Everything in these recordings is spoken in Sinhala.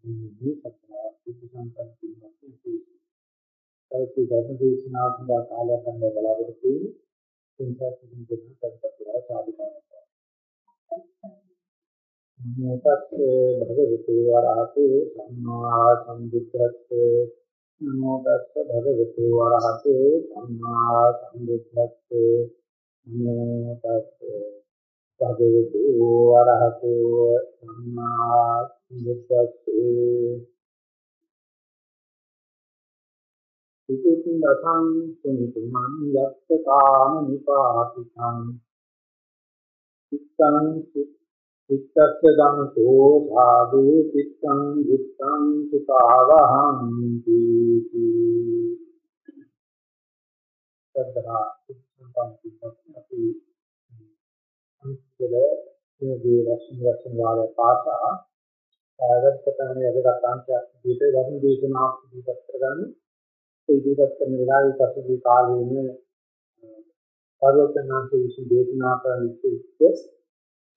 මේ සත්‍යා බුද්ධ සංකල්පයක් තියෙනවා. ධර්ම දේශනා සඳහා කාලයක් ගන්න බලාපොරොත්තු වෙන්නේ. ඒ නිසා සිටින දෙනා කල්පනා සාධිකාරයි. නමෝතස්සේ භගවතු වරහතු සම්මා සම්බුද්දස්සේ නමෝතස්සේ භගවතු වරහතු සම්මා සම්බුද්දස්සේ නමෝතස්සේ භගවතු වරහතු සම්මා සම්බුද්දස්සේ සුතුං දසං සුනිතුමන් යක්ඛ කාම නිපාතිකං චිත්තං චිත්තස්ස ධම්මෝ සාදු චිත්තං බුත්තං සුඛාවහං තීති සද්ධා සම්පන්න අපි අන්තිල මේ රසන රසන වාල පාසා ආරම්භකරණයේ අදට අංශයක් විදිහට ධර්ම දේශනාවක් ඉදිරිපත් කරගන්න ඒ ඉදිරිපත් කරන වෙලාවේ පසුගිය කාලයේම පරිවර්තනාන්සේ විසින් දේශනා කරන ඉස්සේ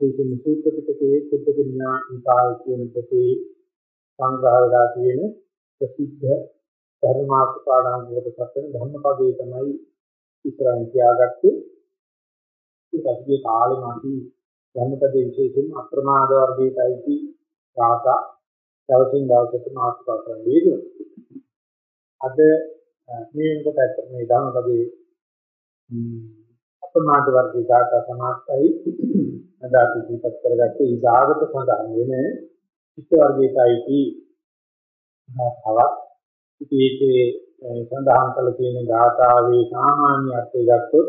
ඒකෙන් සූත්‍ර පිටකයේ කුද්දක ඥානිකාය කියන පොතේ සංග්‍රහ වෙලා තියෙන ප්‍රසිද්ධ ධර්මාර්ථපාදාංගවලට සැකෙන ධර්මපදයේ තමයි ඉස්සරහින් තියාගත්තේ. ඒ පසුගිය කාලෙම අපි ධර්මපදයේ විශේෂයෙන්ම අප්‍රමාද වර්ගයටයි දාසා දවසින් දවසට මාතෘකා කරන්නේ. අද මේ වෙනකොට මේ ධර්මපදයේ අප්‍රමාද වර්ගයේ දාසා සමාස්තයි අද අපි දීපත් කරගත්තේ ඊගාවට සඳහන් වෙන චිත්ත වර්ගයටයි තවත් ඉතින් ඒකේ සඳහන් කළ තියෙන ගාථාවේ සාමාන්‍ය අර්ථය ගත්තොත්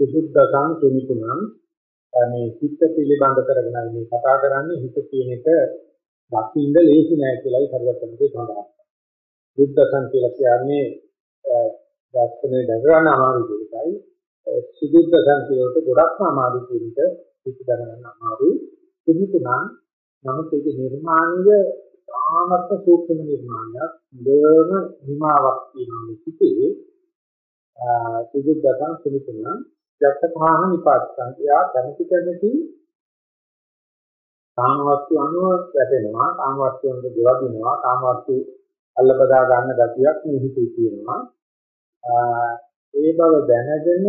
සුසුද්ධසං සුනිකුණං මේ චිත්ත පිළිබඳ කරගෙන මේ කතා කරන්නේ හිත කියන එක දකින්න ලේසි නෑ කියලායි සර්වඥන්ගේ සඳහන් කරනවා. බුද්ධසං කියලා කියන්නේ දර්ශනේ දරන අමාරු දෙයකයි සුදුද්ධසං කියලට ගොඩක්ම අමාරු කියන එක ඒක දැනගන්න අමාරුයි. පිළිතුරන් නමුත් ඒක නිර්මාණය සාමත්ම සූක්ෂම නිර්මාණයක්. දෙවන හිමාවක් තියෙනවා සිටේ. සුදුද්දසං පිළිතුරන් යක්ඛාන නිපාතං. එයා දැනටි කැමති කාම වස්තු අනුව වැටෙනවා. කාම වස්තු අනුව දෙවදිනවා. කාම වස්තු අල්ලපදා ගන්න ගතියක් මේ හිතේ තියෙනවා. ඒ බව දැනගෙන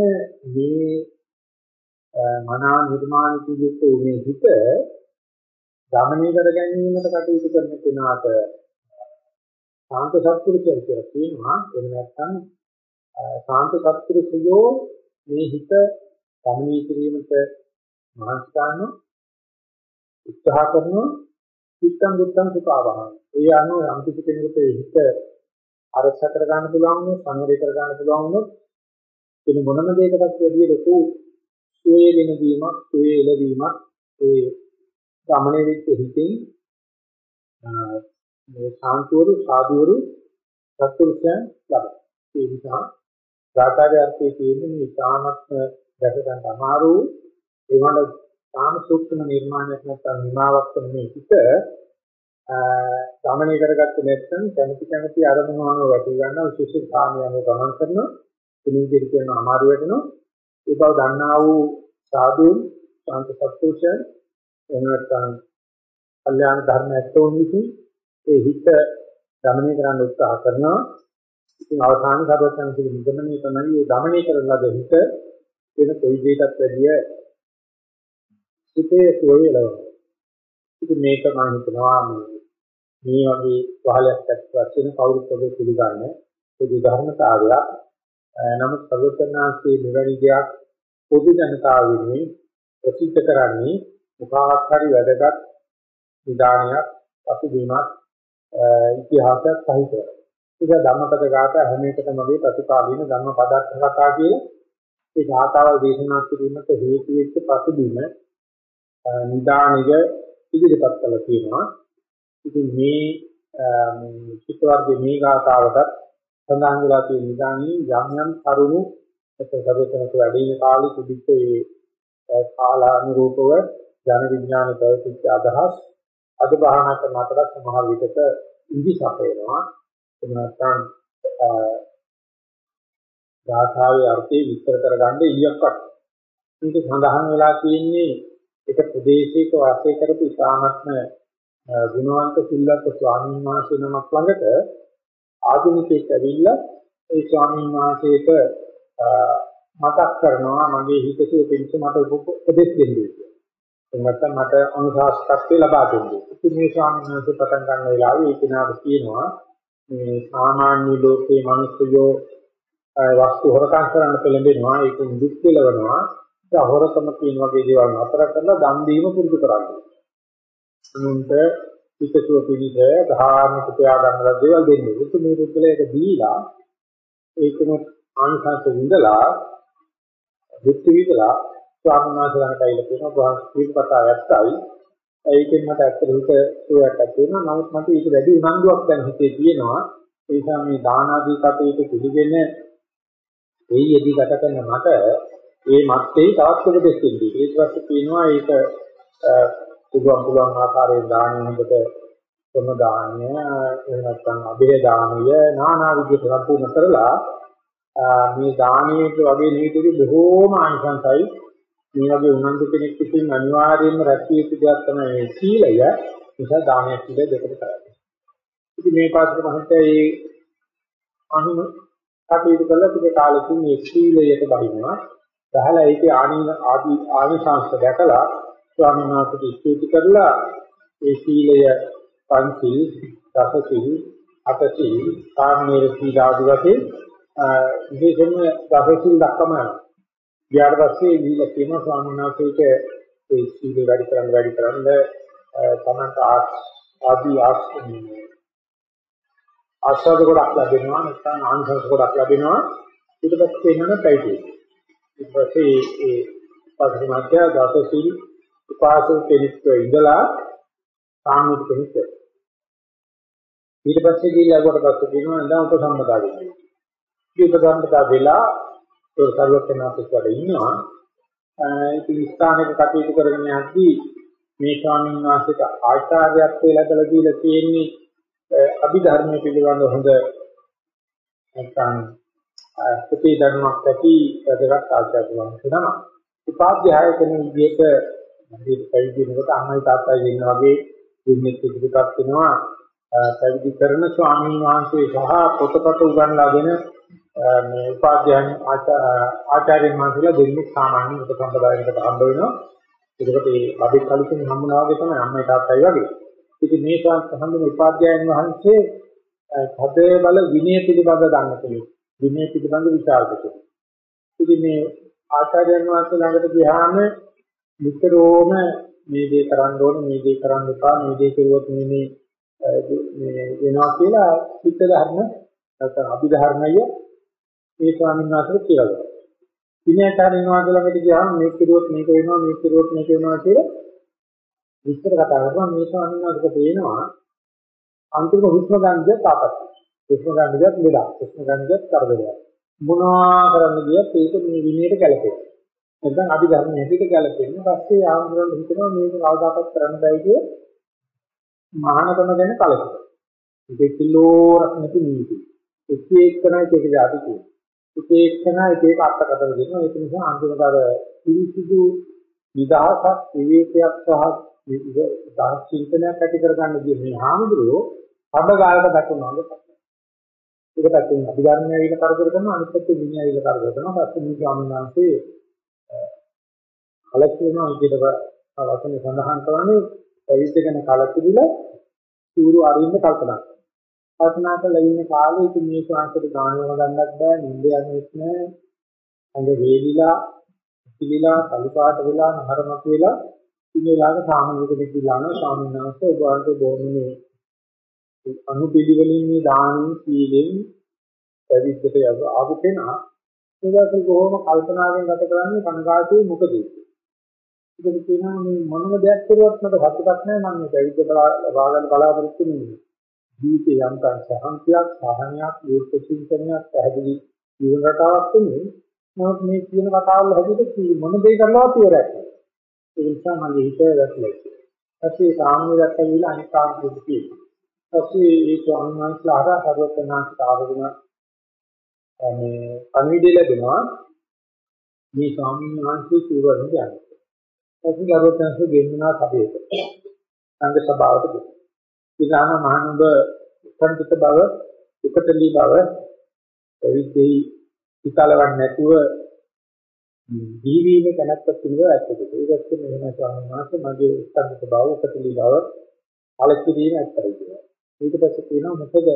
මේ මනා නිර්මාණ කිවිත් උනේ හිත ගමනය කර ගැනීමට කටයුතු කරන කෙනාට සාන්ත සත්පුරුෂයන් කියලා කියනවා එහෙම නැත්නම් සාන්ත සත්පුරුෂයෝ මේ හිත ගමනය කිරීමට මහන්සි ගන්න උත්සාහ කරනවා චිත්තං බුත්තං සුඛාවහං ඒ අනුව යම් කිසි කෙනෙකුට හිත අරස කර ගන්න පුළුවන් වුණොත් සංවරය කර ගන්න පුළුවන් වුණොත් වෙන මොනම දෙයකටත් වැඩිය ලොකු සුවේ වෙන දීමක් සුවේ එළවීමක් ඒ ගමනේ වෙච්ච හිතෙන් මේ සාන්තුවරු සාධුවරු සත්පුරුෂයන් ලබන. ඒ නිසා ධාතාවේ අර්ථයේ තියෙන්නේ මේ තාමත්ම දැක ගන්න අමාරු ඒ වගේ තාම සූක්ෂම නිර්මාණයක් නැත්නම් නිමාවක් කරන මේ හිත ගමනේ කරගත්තේ නැත්නම් කැමති කැමති අරමුණු අනුව වැටි ගන්නවා විශේෂ සාමියව ගමන් කරනවා. පිළිවිදිර කියන අමාරු වෙනවා. ඒ බව දන්නා වූ සාධුන් ශාන්ත සත්පුරුෂයන් එහෙම නැත්නම් කල්යාණ ධර්ම ඇත්තෝන් විසින් ඒ හිත ගමනය කරන්න උත්සාහ කරනවා. ඉතින් අවසාන සාධකයන් කියන නිගමනය තමයි මේ ගමනය කරන ලද හිත වෙන කොයි දෙයකටත් වැඩිය හිතේ සුවයලව. ඉතින් මේක මම හිතනවා මේ වගේ පහලක් වශයෙන් කවුරුත් ඔබ පිළිගන්නේ පොදු ධර්මතාවයක්. නමුත් සර්වඥාන්සේ මෙවැනි දෙයක් පොදු ජනතාව වෙනුවෙන් ප්‍රසිද්ධ කරන්නේ මොකක් හරි වැදගත් විධානයක් පසුබිමක් ඉතිහාසයක් සහිතව. ඒක ධම්මපද ගාථා හැම එකටම වගේ ප්‍රතිපාදින ධම්ම පදක් කතා කියන ඒ ගාථාවල් දේශනා කිරීමට හේතු වෙච්ච පසුබිම නිදානික ඉදිරිපත් කළා තියෙනවා. ඉතින් මේ චිත්ත වර්ගයේ මේ ගාථාවටත් සඳහන් වෙලා තියෙන නිදානී යම් යම් කරුණු සර්වතනක වැඩිම කාලෙ තිබිච්ච ඒ කාලානුරූපව ජන විඥාන ප්‍රවෘත්ති අදහස් අද බහනා කරන අතර සමහර විටක ඉදි සපයනවා එහෙම නැත්නම් ධාතාවේ අර්ථය විස්තර කරගන්න ඉලියක්වත් මේක සඳහන් වෙලා තියෙන්නේ එක ප්‍රදේශයක වාසය කරපු ඉතාමත්ම ගුණවන්ත සිල්වත් ස්වාමීන් වහන්සේ නමක් ළඟට ආධුනිකයෙක් ඇවිල්ලා ඒ ස්වාමීන් වහන්සේට මතක් කරනවා මගේ හිතේ පිංස මට උපදෙස් දෙන්න කියලා. එන්නත්නම් මට අනුශාසකත්වය ලබා දෙන්න. ඉතින් මේ ස්වාමීන් වහන්සේ පටන් ගන්න වෙලාවේ ඒ කෙනාට කියනවා මේ සාමාන්‍ය ලෝකයේ මිනිස්සුયો වස්තු හොරකම් කරන්න පෙළඹෙනවා ඒක දුක් කෙලවනවා ඒ හොරකම කියන වගේ දේවල් නතර කරලා දන් දීම පුරුදු කරන්නේ. අනුන්ට පිටසුව පිළිද ධාර්මික ප්‍රයා ගන්න දේවල් දෙන්නේ. ඒක මේ පුද්ගලයාට දීලා ඒකම ආංශාත විඳලා දුක් විඳලා ස්වාමීන් වහන්සේ ළඟට ඇවිල්ලා කියනවා බොහොම කීප කතා ඇත්තයි. ඒකෙන් මට ඇත්තට හිත සුවයක් ඇති වෙනවා. නමුත් මට ඊට වැඩි උනන්දුවක් දැන් හිතේ තියෙනවා. ඒ නිසා මේ දාන ආදී කටයුතු පිළිගෙන ඒ යෙදී ගත කරන මට ඒ මත්තේ තවත් උපදෙස් දෙන්නේ. ඊට පස්සේ කියනවා ඒක පුළුවන් පුළුවන් ආකාරයෙන් දාන හොඳට කොම දානය එහෙම නැත්නම් අභය දානය নানা විදිහට සම්පූර්ණ කරලා මේ දානයේ වගේ නීතිවල බොහෝම ආනිසංසයි මේ වගේ උනන්දු කෙනෙක් විසින් අනිවාර්යයෙන්ම රැකිය යුතු දෙයක් තමයි මේ සීලය නිසා දානය කියලා දෙකට කරන්නේ. ඉතින් මේ පාඩක මහත්තයා මේ අනු කටයුතු කළා ටික කාලෙකින් මේ සීලයට බහිනවා. සහලා ඒකේ ආනි ආදී ආනිසංශ දැකලා ස්වාමීන් වහන්සේට ස්තුති කරලා ඒ සීලය පන්සිල්, දසසිල්, අටසිල්, කාමීර සීල ආදී වශයෙන් විශේෂයෙන්ම දසසිල් දක්වම ඊට පස්සේ දීලා තියෙනවා ස්වාමීන් වහන්සේට ඒ සීල වැඩි කරන්න වැඩි කරන්න තමන්ට ආදී ආස්වාද ගොඩක් ලැබෙනවා නැත්නම් ආංශස් ගොඩක් ලැබෙනවා. ඊට පස්සේ වෙනම පැයිටි ඊට පස්සේ ඒ පස්සේ මාත්‍ය දසසිල් උපාසක කෙනෙක් ඉඳලා සාමූහික කෙනෙක් ඊට පස්සේ දීලා කොට පස්සේ කියනවා නේද උපසම්පදා වෙන්නේ. මේ උපසම්පදා වෙලා ඒ සර්වඥාතිස් වල ඉන්නවා. ඉතින් ස්ථානයක කටයුතු කරගෙන යද්දී මේ ස්වාමීන් වහන්සේට ආචාර්යත්වයේ ලැබලා දීලා තියෙන්නේ අභිධර්මයේ පිළිබඳ හොඳ නැත්නම් ප්‍රති ධර්මයක් ඇති වැදගත් ආචාර්ය වහන්සේ නම. උපාධ්‍යාය කෙනෙක් විදිහට මගේ පැවිදි වෙනකොට අම්මයි තාත්තයි දෙන්න වගේ දෙන්නෙක් ඉදිරිපත් වෙනවා පැවිදි කරන ස්වාමීන් වහන්සේ සහ පොතපත උගන්ලාගෙන මේ උපාධ්‍යයන් ආචාර්යයන් වහන්සේලා දෙන්නෙක් සාමාන්‍ය උපසම්පදායකට හම්බ වෙනවා. ඒකට ඒ බබෙක් කලින් හම්බුනා වගේ තමයි අම්මයි තාත්තයි වගේ. ඉතින් මේ සම්බන්ධ උපාධ්‍යයන් වහන්සේ හදේ බල විනය පිළිබඳ දන්න කෙනෙක්. විනය පිළිබඳ විචාරක කෙනෙක්. ඉතින් මේ ආචාර්යයන් වහන්සේ ළඟට ගියාම නිතරම මේ දේ කරන්න ඕනේ මේ දේ කරන්න එපා මේ දේ කරුවොත් මේ මේ මේ වෙනවා කියලා චිත්ත ධර්ම නැත්නම් අභිධර්මය ඒ ස්වාමීන් වහන්සේට කියලා දෙනවා. විනයකාරී වෙනවා ළඟට ගියාම මේක කරුවොත් මේක වෙනවා මේක කරුවොත් මේක වෙනවා කියලා විස්තර කතා කරනවා මේ ස්වාමීන් වහන්සේට පේනවා අන්තිම හුස්ම ගන්නද තාපත්. හුස්ම ගන්නද ලෙඩක්. හුස්ම ගන්නද කරදරයක්. මොනවා කරන්න ගියත් ඒක මේ විනයට ගැලපෙන්නේ. නැත්නම් අභිධර්ම හැටියට ගැලපෙන්නේ. පස්සේ ආන්දරන් හිතනවා මේක කවදාකවත් කරන්න බැයි කිය මහානකම ගැන කලකිරීම. ඒක කිලෝරක් නැති නීති. එක එකනයි ඒක જાති කියන්නේ. එක එකනයි එක එක අර්ථකථන දෙනවා. ඒක නිසා අන්තිමට අර පිරිසිදු විදහාසක් විවේකයක් සහ දහස් චින්තනයක් ඇති කරගන්න ගිය මේ හාමුදුරුවෝ අබගාලට දක්වනවා වගේ. ඒක පැත්තෙන් අභිධර්මය විල කරදර කරනවා අනිත් පැත්තෙන් විනය විල කරදර කරනවා. පස්සේ මේ ස්වාමීන් වහන්සේ කලකිරීම විදිහට වචන සඳහන් කරන්නේ පැවිද්දගෙන කලකිරිලා සූරු අරින්න කල්පනා කරනවා. කල්පනා කරලා ඉන්න කාලේ ඉතින් මේ ශාන්තට ගානව ගන්නත් බෑ නිින්ද යන්නේත් නෑ. අඟ වේලිලා, පිළිලා, කලුපාට වෙලා, නහරමක් වෙලා ඉන්නලාක සාමාන්‍ය කෙනෙක් ඉල්ලන ස්වාමීන් වහන්සේ ඔබ වහන්සේ බොහොමනේ අනුපිළිවෙලින් මේ දානින් සීලෙන් පැවිද්දට ආපු කෙනා ඒකට කොහොම කල්පනාවෙන් ගත කරන්නේ කනගාටුවේ මොකද ඒක කියනවා මේ මොනම දෙයක් කරුවත් මට හත්පත් නැහැ මම මේ පැවිද්ද ලබා ගන්න බලාපොරොත්තු වෙන්නේ ජීවිතේ යම්කම් සහන්තියක් සහනයක් යෝග චින්තනයක් පැහැදිලි ජීවන රටාවක් තුනේ. නමුත් මේ කියන කතාවල හැදුවට මොන දෙයක් කරලවත් ඉවරයි ඒ නිසා මගේ හිත වැටලයි ඊපස්සේ සාමාන්‍ය දැක්කවිලා අනිත් කාමකෙත් කියනවා ඊපස්සේ ඒ ස්වාමීන් වහන්සේලා අර සර්වඥාන්ත ආවගෙන මේ පණිවිඩය ලැබෙනවා. මේ ස්වාමීන් වහන්සේ සිවුරෙන් යන්නේ. අපි ගරුත්වන්සේ ගෙන්නා සභාවට. සංඝ සභාවට ඊළඟ මහනුඹ උපන්දිත බව උපතලී බව එවිදී හිතලවන්නේ නැතුව ජීවීමේ කනක්වත් තිබුණා ඇත්තද ඒකත් මෙහෙම ස්වාමීන් වහන්සේ මගේ උපන්දිත බව උපතලී බව කලකිරීම ඇත්තයි කියලා. ඊට පස්සේ කියනවා මොකද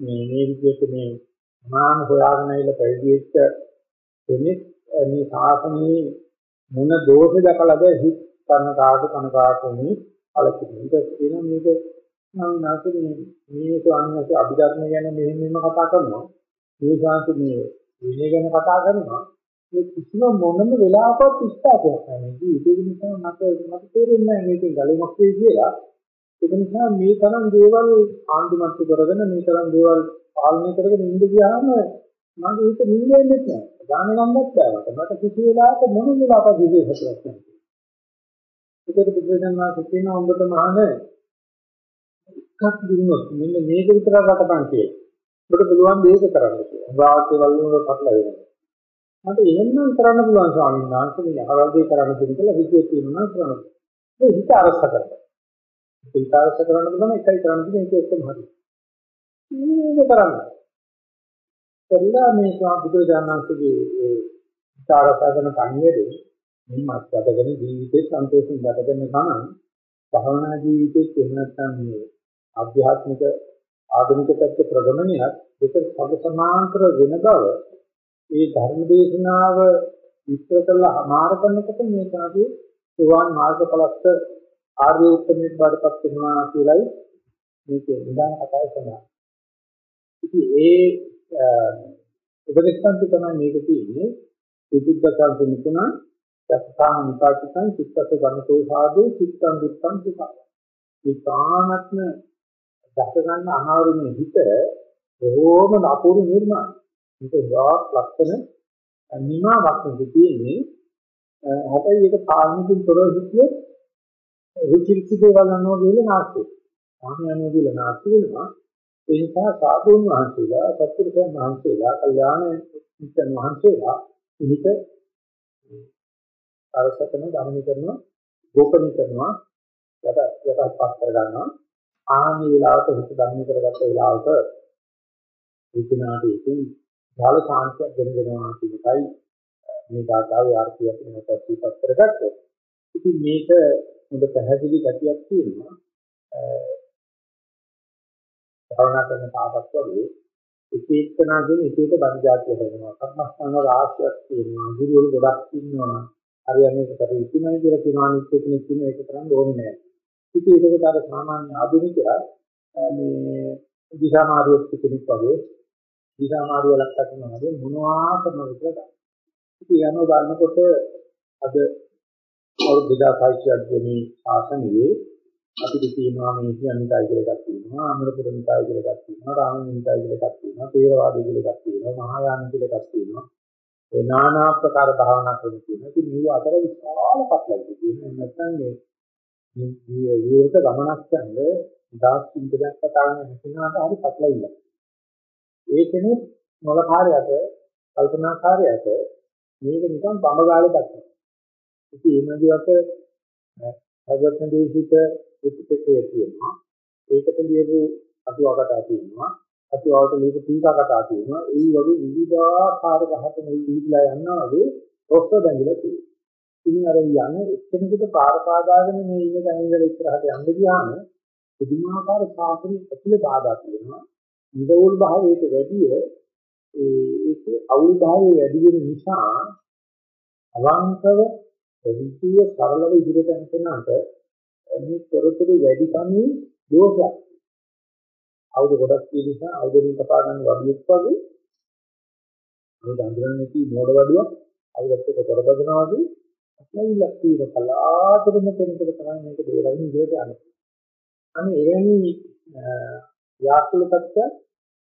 මේ මේ විදිහට මේ මාන හොයාගෙන ඉල පැවිදි වෙච්ච කෙනෙක් මේ සාසනයේ මොන දෝෂ දැකලාද හිත කරන කාට කන කාටුනි කලකිරීම ඊට කියනවා මේක මම නැසෙන්නේ මේ ස්වාමීන් අභිධර්ම ගැන මෙහෙම මෙහෙම කතා කරනවා. මේ ශාන්ති මේ විනය ගැන කතා කරනවා. මේ කිසිම මොනම වෙලාවකවත් ඉස්තාවයක් නැහැ. ඒක නිසා මට මට තේරෙන්නේ නැහැ මේකෙන් ගලුමක් වෙයි කියලා. ඒක නිසා මේ තරම් දේවල් ආන්දුමත්තු කරගෙන මේ තරම් දේවල් පාලනය කරගෙන ඉඳ ගියාම මම ඒක නිවිලෙන්නේ නැහැ. දාන ගන්නත් බෑවට. මට කිසි වෙලාවක මොන වෙලාවක විශේෂයක් නැහැ. ඒකට බුදුසසුන කියනවා උඹට මහානේ එකක් දුන්නොත් මෙන්න මේක විතර රටපන් කියලා. ඔබට පුළුවන් මේක කරන්න කියලා. වාක්‍ය වලින් පටල වෙනවා. මට එහෙමනම් කරන්න පුළුවන් ස්වාමීන් වහන්සේ මේ අහවල් දේ කරන්න දෙන්න කියලා හිතේ තියෙනවා කරන්න. ඒ හිත අරස කරන්න. හිත අරස කරන්න පුළුවන් එකයි කරන්න තියෙන්නේ ඒක ඔක්කොම හරි. මේක කරන්න. එල්ලා මේ බුදු දානන්සේගේ ඒ හිත අරස කරන කණ්‍යේදී මේ මාත්‍යදගෙන ජීවිතේ සන්තෝෂෙන් ගතගෙන ගමන් භවනා ජීවිතේ එහෙම නැත්නම් මේ ආධ්‍යාත්මික ආධුනික පැත්ත ප්‍රගමනයත් දෙක සම සමාන්තර වෙන බව ඒ ධර්ම දේශනාව විස්තර කරලා අමාර කරනකොට මේ කාගේ සුවාන් මාර්ගඵලස්ත ආර්ය උත්තමයේ බාටපත් වෙනවා කියලයි මේකේ නිදාන කතාවේ සඳහන්. ඉතින් ඒ උපදේශන්ති තමයි මේක තියෙන්නේ සුදුද්දකන් තුනුන යත්තාම නිපාතිකං චිත්තස ගන්නතෝ සාදු චිත්තං දුත්තං සුඛ. ඒ තානත්ම දැක ගන්න අමාරුනේ හිත බොහෝම අපූර්ව නිර්මාණ. මේක වාක් ලක්ෂණ නිමාවක් නෙවෙයි තියෙන්නේ. හැබැයි ඒක පාලනකින් තොරව හිටියොත් රුචිරිචි දේවල් අනුව ගිහලා නැස්ති. සාමාන්‍යව ගිහලා නැස්ති වෙනවා. ඒ නිසා සාධුන් වහන්සේලා, සත්පුරුෂයන් වහන්සේලා, කල්යාණ මිත්‍රන් වහන්සේලා ඉහිත අරසකන ගමනය කරනවා, ගෝපනය කරනවා, යට යටපත් කර ගන්නවා. ආන්නේ වෙලාවට හිත ධර්ම කරගත්ත වෙලාවට ඒකනාට ඉතින් දාල සාංශයක් ගෙන දෙනවා කියන එකයි මේ ධාතාවේ ආර්ථික වෙනසක් පිටත් කරගත්තොත්. ඉතින් මේක හොඳ පැහැදිලි ගැටියක් තියෙනවා. භාවනා කරන තාපස් වගේ එක එක්කනාගෙන එක එක බණජාතිය වෙනවා. කර්මස්ථාන රාශියක් තියෙනවා. ගුරුවරු ගොඩක් ඉන්නවා. හරියට මේක කරේ ඉතිමයි කියලා කියනවා අනිත් කෙනෙක් කියන එක කරන්න ඕනේ නැහැ. ඉතින් ඒකට අර සාමාන්‍ය ආධුනිකයා මේ දිශාමාරුවෙක් කෙනෙක් වගේ දිශාමාරුව ලක්ක කරනවා වගේ මොනවා කරනවද කියලා. ඉතින් යනවා බලනකොට අද අවුරුදු 2600ක් ගෙමි ශාසනයේ අපිට තියෙනවා මේ කියන්නේයි කියලා එකක් තියෙනවා අමරපුර නිකාය කියලා එකක් තියෙනවා රාමණ නිකාය කියලා එකක් තියෙනවා තේරවාදී කියලා එකක් තියෙනවා මහායාන කියලා එකක් තියෙනවා. ඒ নানা ආකාර භාවනා ක්‍රම තියෙනවා. ඉතින් මේ අතර විශාල පටලැවිලි තියෙනවා. නැත්නම් මේ මේ විවෘත ගමනක් යන්නේ දාස් චින්තනයක් කතා කරන හිතනකට හරි පටලවිලා. ඒකනේ මොලකාරයට කල්පනාකාරයට මේක නිකන් බඹගාලේ දැක්කා. ඉතින් මේ මැදිවට භගවත්න දේශිත ප්‍රතිපේක්ෂය තියෙනවා. ඒකට ලියපු අතුවකට තියෙනවා. අතුවකට ලියපු තීකාකට තියෙනවා. ඒ වගේ විවිධාකාර ගහක මුල් දීලා යනවා වගේ රොස්ස බැඳිලා තියෙනවා. ඉතින් අර යන්නේ එක්කෙනෙකුට පාර පාදාගෙන මේ ඉන්න තැන ඉඳලා ඉස්සරහට යන්න ගියාම පුදුමාකාර සාසනික ඇතුලේ බාධා තියෙනවා. නිරෝල් භාවයට වැඩිය ඒ ඒකේ අවුල් භාවය වැඩි වෙන නිසා අවංකව විචිය සරලව ඉදිරියට යනකනට මේ තොරතුරු වැඩි කමින් දෝෂයක්. අවුද ගොඩක් තියෙන නිසා අවුදෙන් කපා ගන්න වඩුවක් වගේ මේ දඬුරන්නේ නැති මෝඩ වඩුවක් අවුදත් එක කරබදනවා වගේ නැවිලක් තියෙන කලාතුරම කෙනෙකුට තමයි මේක දේරගෙන ඉඳලා යන්නේ. අනේ එවැනි යාත්‍රලකත්ත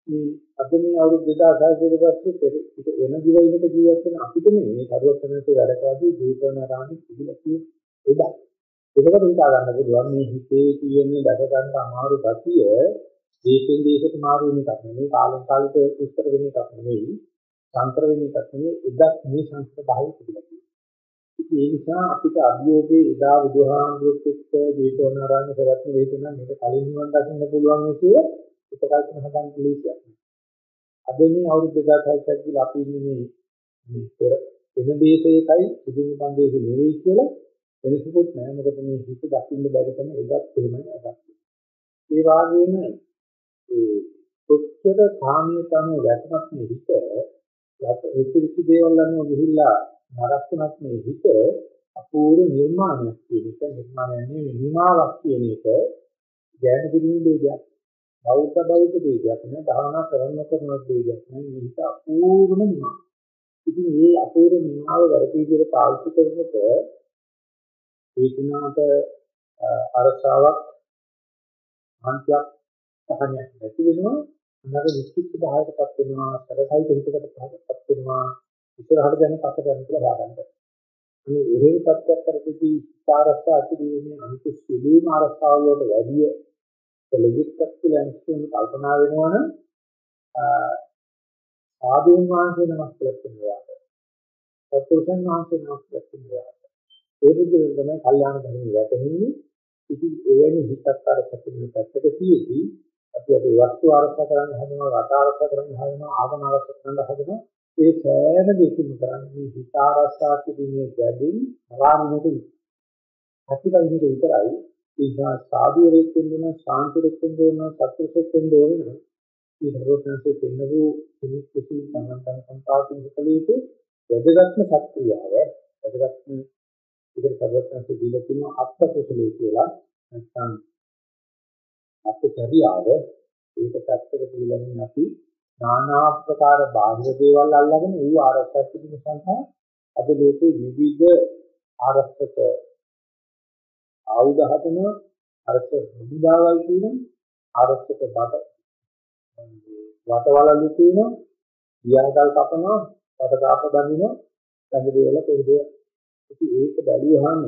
මේ අද මේ අවුරුදු 2600 ඊට පස්සේ වෙන දිවයිනක ජීවත් වෙන අපිට නෙමෙයි. සරුවත්තරන්සේ වැඩ කරද්දී දීපනාරාමේ තිබිලා තියෙන එදා. ඒකට හිතා ගන්න පුළුවන්. මේ හිතේ තියෙන දැක ගන්න අමාරු ගතිය දේශෙන් දේශයට මාරු වෙන එකක් නෙමෙයි. කාලෙන් කාලෙට විස්තර වෙන එකක් නෙමෙයි. සංකර වෙන එකක් නෙමෙයි. එදත් මේ සංස්කෘත භාවය තිබිලා ඒ නිසා අපිට අභියෝගයේ එදා බුදුහාමුදුරුත් එක්ක ජීතවනාරාමයේ කරත්න වේදන මේක කලින් නිවන් දකින්න පුළුවන් නේ කියලා උපකල්පන හදන්න පිළිසියක්. අද මේ අවුරුදු 2006ක් කියලා අපි ඉන්නේ මේ මේ පෙර වෙන දේශයකයි සුදුසු සංදේශ නෙවෙයි කියලා වෙනසකුත් නැහැ. මොකද මේ හිත දකින්න බැරි තම එදත් එහෙමයි අදත්. ඒ වගේම ඒ කොච්චර කාමයේ තනුව වැටමත් මේ හිත රුචි දේවල් අනුව ගිහිල්ලා නරක්ුණත් මේ හිත අපූර්ව නිර්මාණයක් කියන එක නිර්මාණයක් නෙවෙයි නිමාවක් කියන එක ඥාන පිළිමේ දෙයක්. බෞද්ධ බෞද්ධ දෙයක් නේ භාවනා කරන්න කරන දෙයක් නේ මේ හිත අපූර්ව නිමාවක්. ඉතින් මේ අපූර්ව නිමාව වැරදි විදිහට පාවිච්චි කරනකොට ඒ දිනාට අරසාවක් අන්ත්‍යක් සහනයක් නැති වෙනවා අනර විචිත්ත භාවයකටපත් වෙනවා සරසයි හිතකටපත් වෙනවා ඉස්සරහට දැන පස්සට යන කියලා බාගන්න. මේ එහෙම තත්ත්වයක් කරද්දී ආරස්සා අතිදීමේ අනිත් සිදුවීම ආරස්සාව වලට වැඩිය කලයුත්තක් කියලා අනිත්‍යම කල්පනා වෙනවනම් ආදීන් වහන්සේ නමක් කියලා කියනවා. සත්පුරුෂයන් වහන්සේ නමක් කියලා කියනවා. ඒ විදිහට තමයි කල්යාණ ධර්ම වැටෙන්නේ. ඉතින් එවැනි හිතක් අර සතුටින් පැත්තක තියෙදී අපි අපේ වස්තු ආරක්ෂා කරන්න හදනවා, රට ආරක්ෂා කරන්න හදනවා, ආගම ආරක්ෂා කරන්න හදනවා. ඒ සෑම දෙයක්ම කරන්නේ මේ හිත ආරක්ෂා කිරීමේ වැඩින් රාමිනේට විතරයි. අතිපයින්ට විතරයි ඒ නිසා සාධුවරෙක් වෙන්න ඕන, ශාන්තිරෙක් වෙන්න ඕන, සතුටෙක් වෙන්න ඕන නේද? මේ ධර්මයන්සේ පෙන්නපු කෙනෙක් කිසි සම්මතන සංපාදිත කළ යුතු වැදගත්ම සත්‍යාව, වැදගත්ම ඒකට සර්වඥාන්සේ දීලා තියෙනවා අත්කුසලයේ කියලා නැත්නම් අත්චරියාව ඒක පැත්තක තියලා අපි নানা ආකාර බාහිර දේවල් අල්ලගෙන ඌ ආරක්ෂා කිරීම සඳහා අද ලෝකේ විවිධ ආරක්ෂක ආයුධ හදනවා. ආරක්ෂක මුදාවල් තියෙනවා. ආරක්ෂක බඩ වටවලලු තියෙනවා. දියාගල් කපනවා. වට කාප බඳිනවා. සංග දේවල් පොදු ඉතින් ඒක බැලුවහම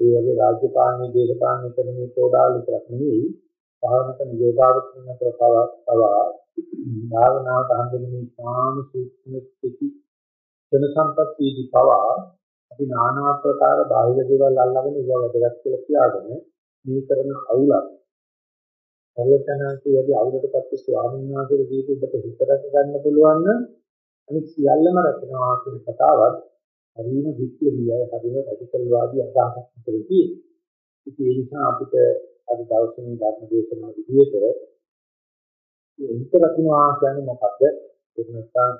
ඒ වගේ රාජ්‍ය පාලනයේ දේශපාලනයේ කරන මේ පොඩාල විතරක් නෙවෙයි. සාමකන යෝගාවචින කරතව තව භාවනා සම්බන්ධී සාම සූක්ෂම ස්ථಿತಿ ජන සම්පත්තිදී පවා අපි নানা ආකාර බාහිර දේවල් අල්ලගෙන ඉව වැඩගත් කියලා කියාගෙන මේ කරන අවුලක් සර්වඥාන්සේගේ අවුලටපත් ස්වාමීන් වහන්සේ දීපු ඔබට හිතරක් ගන්න පුළුවන් නම් අනිත් සියල්ලම රැකෙනවා කියන කතාවත් හරිම විත්තියයි හරිම රැඩිකල් වාදී අදහසක් විතරයි. ඒ නිසා අපිට අද දවසේ මේ ධර්ම දේශනාව විදිහට හිත රකින්නවා කියන්නේ මොකද්ද? ඒක නැත්නම්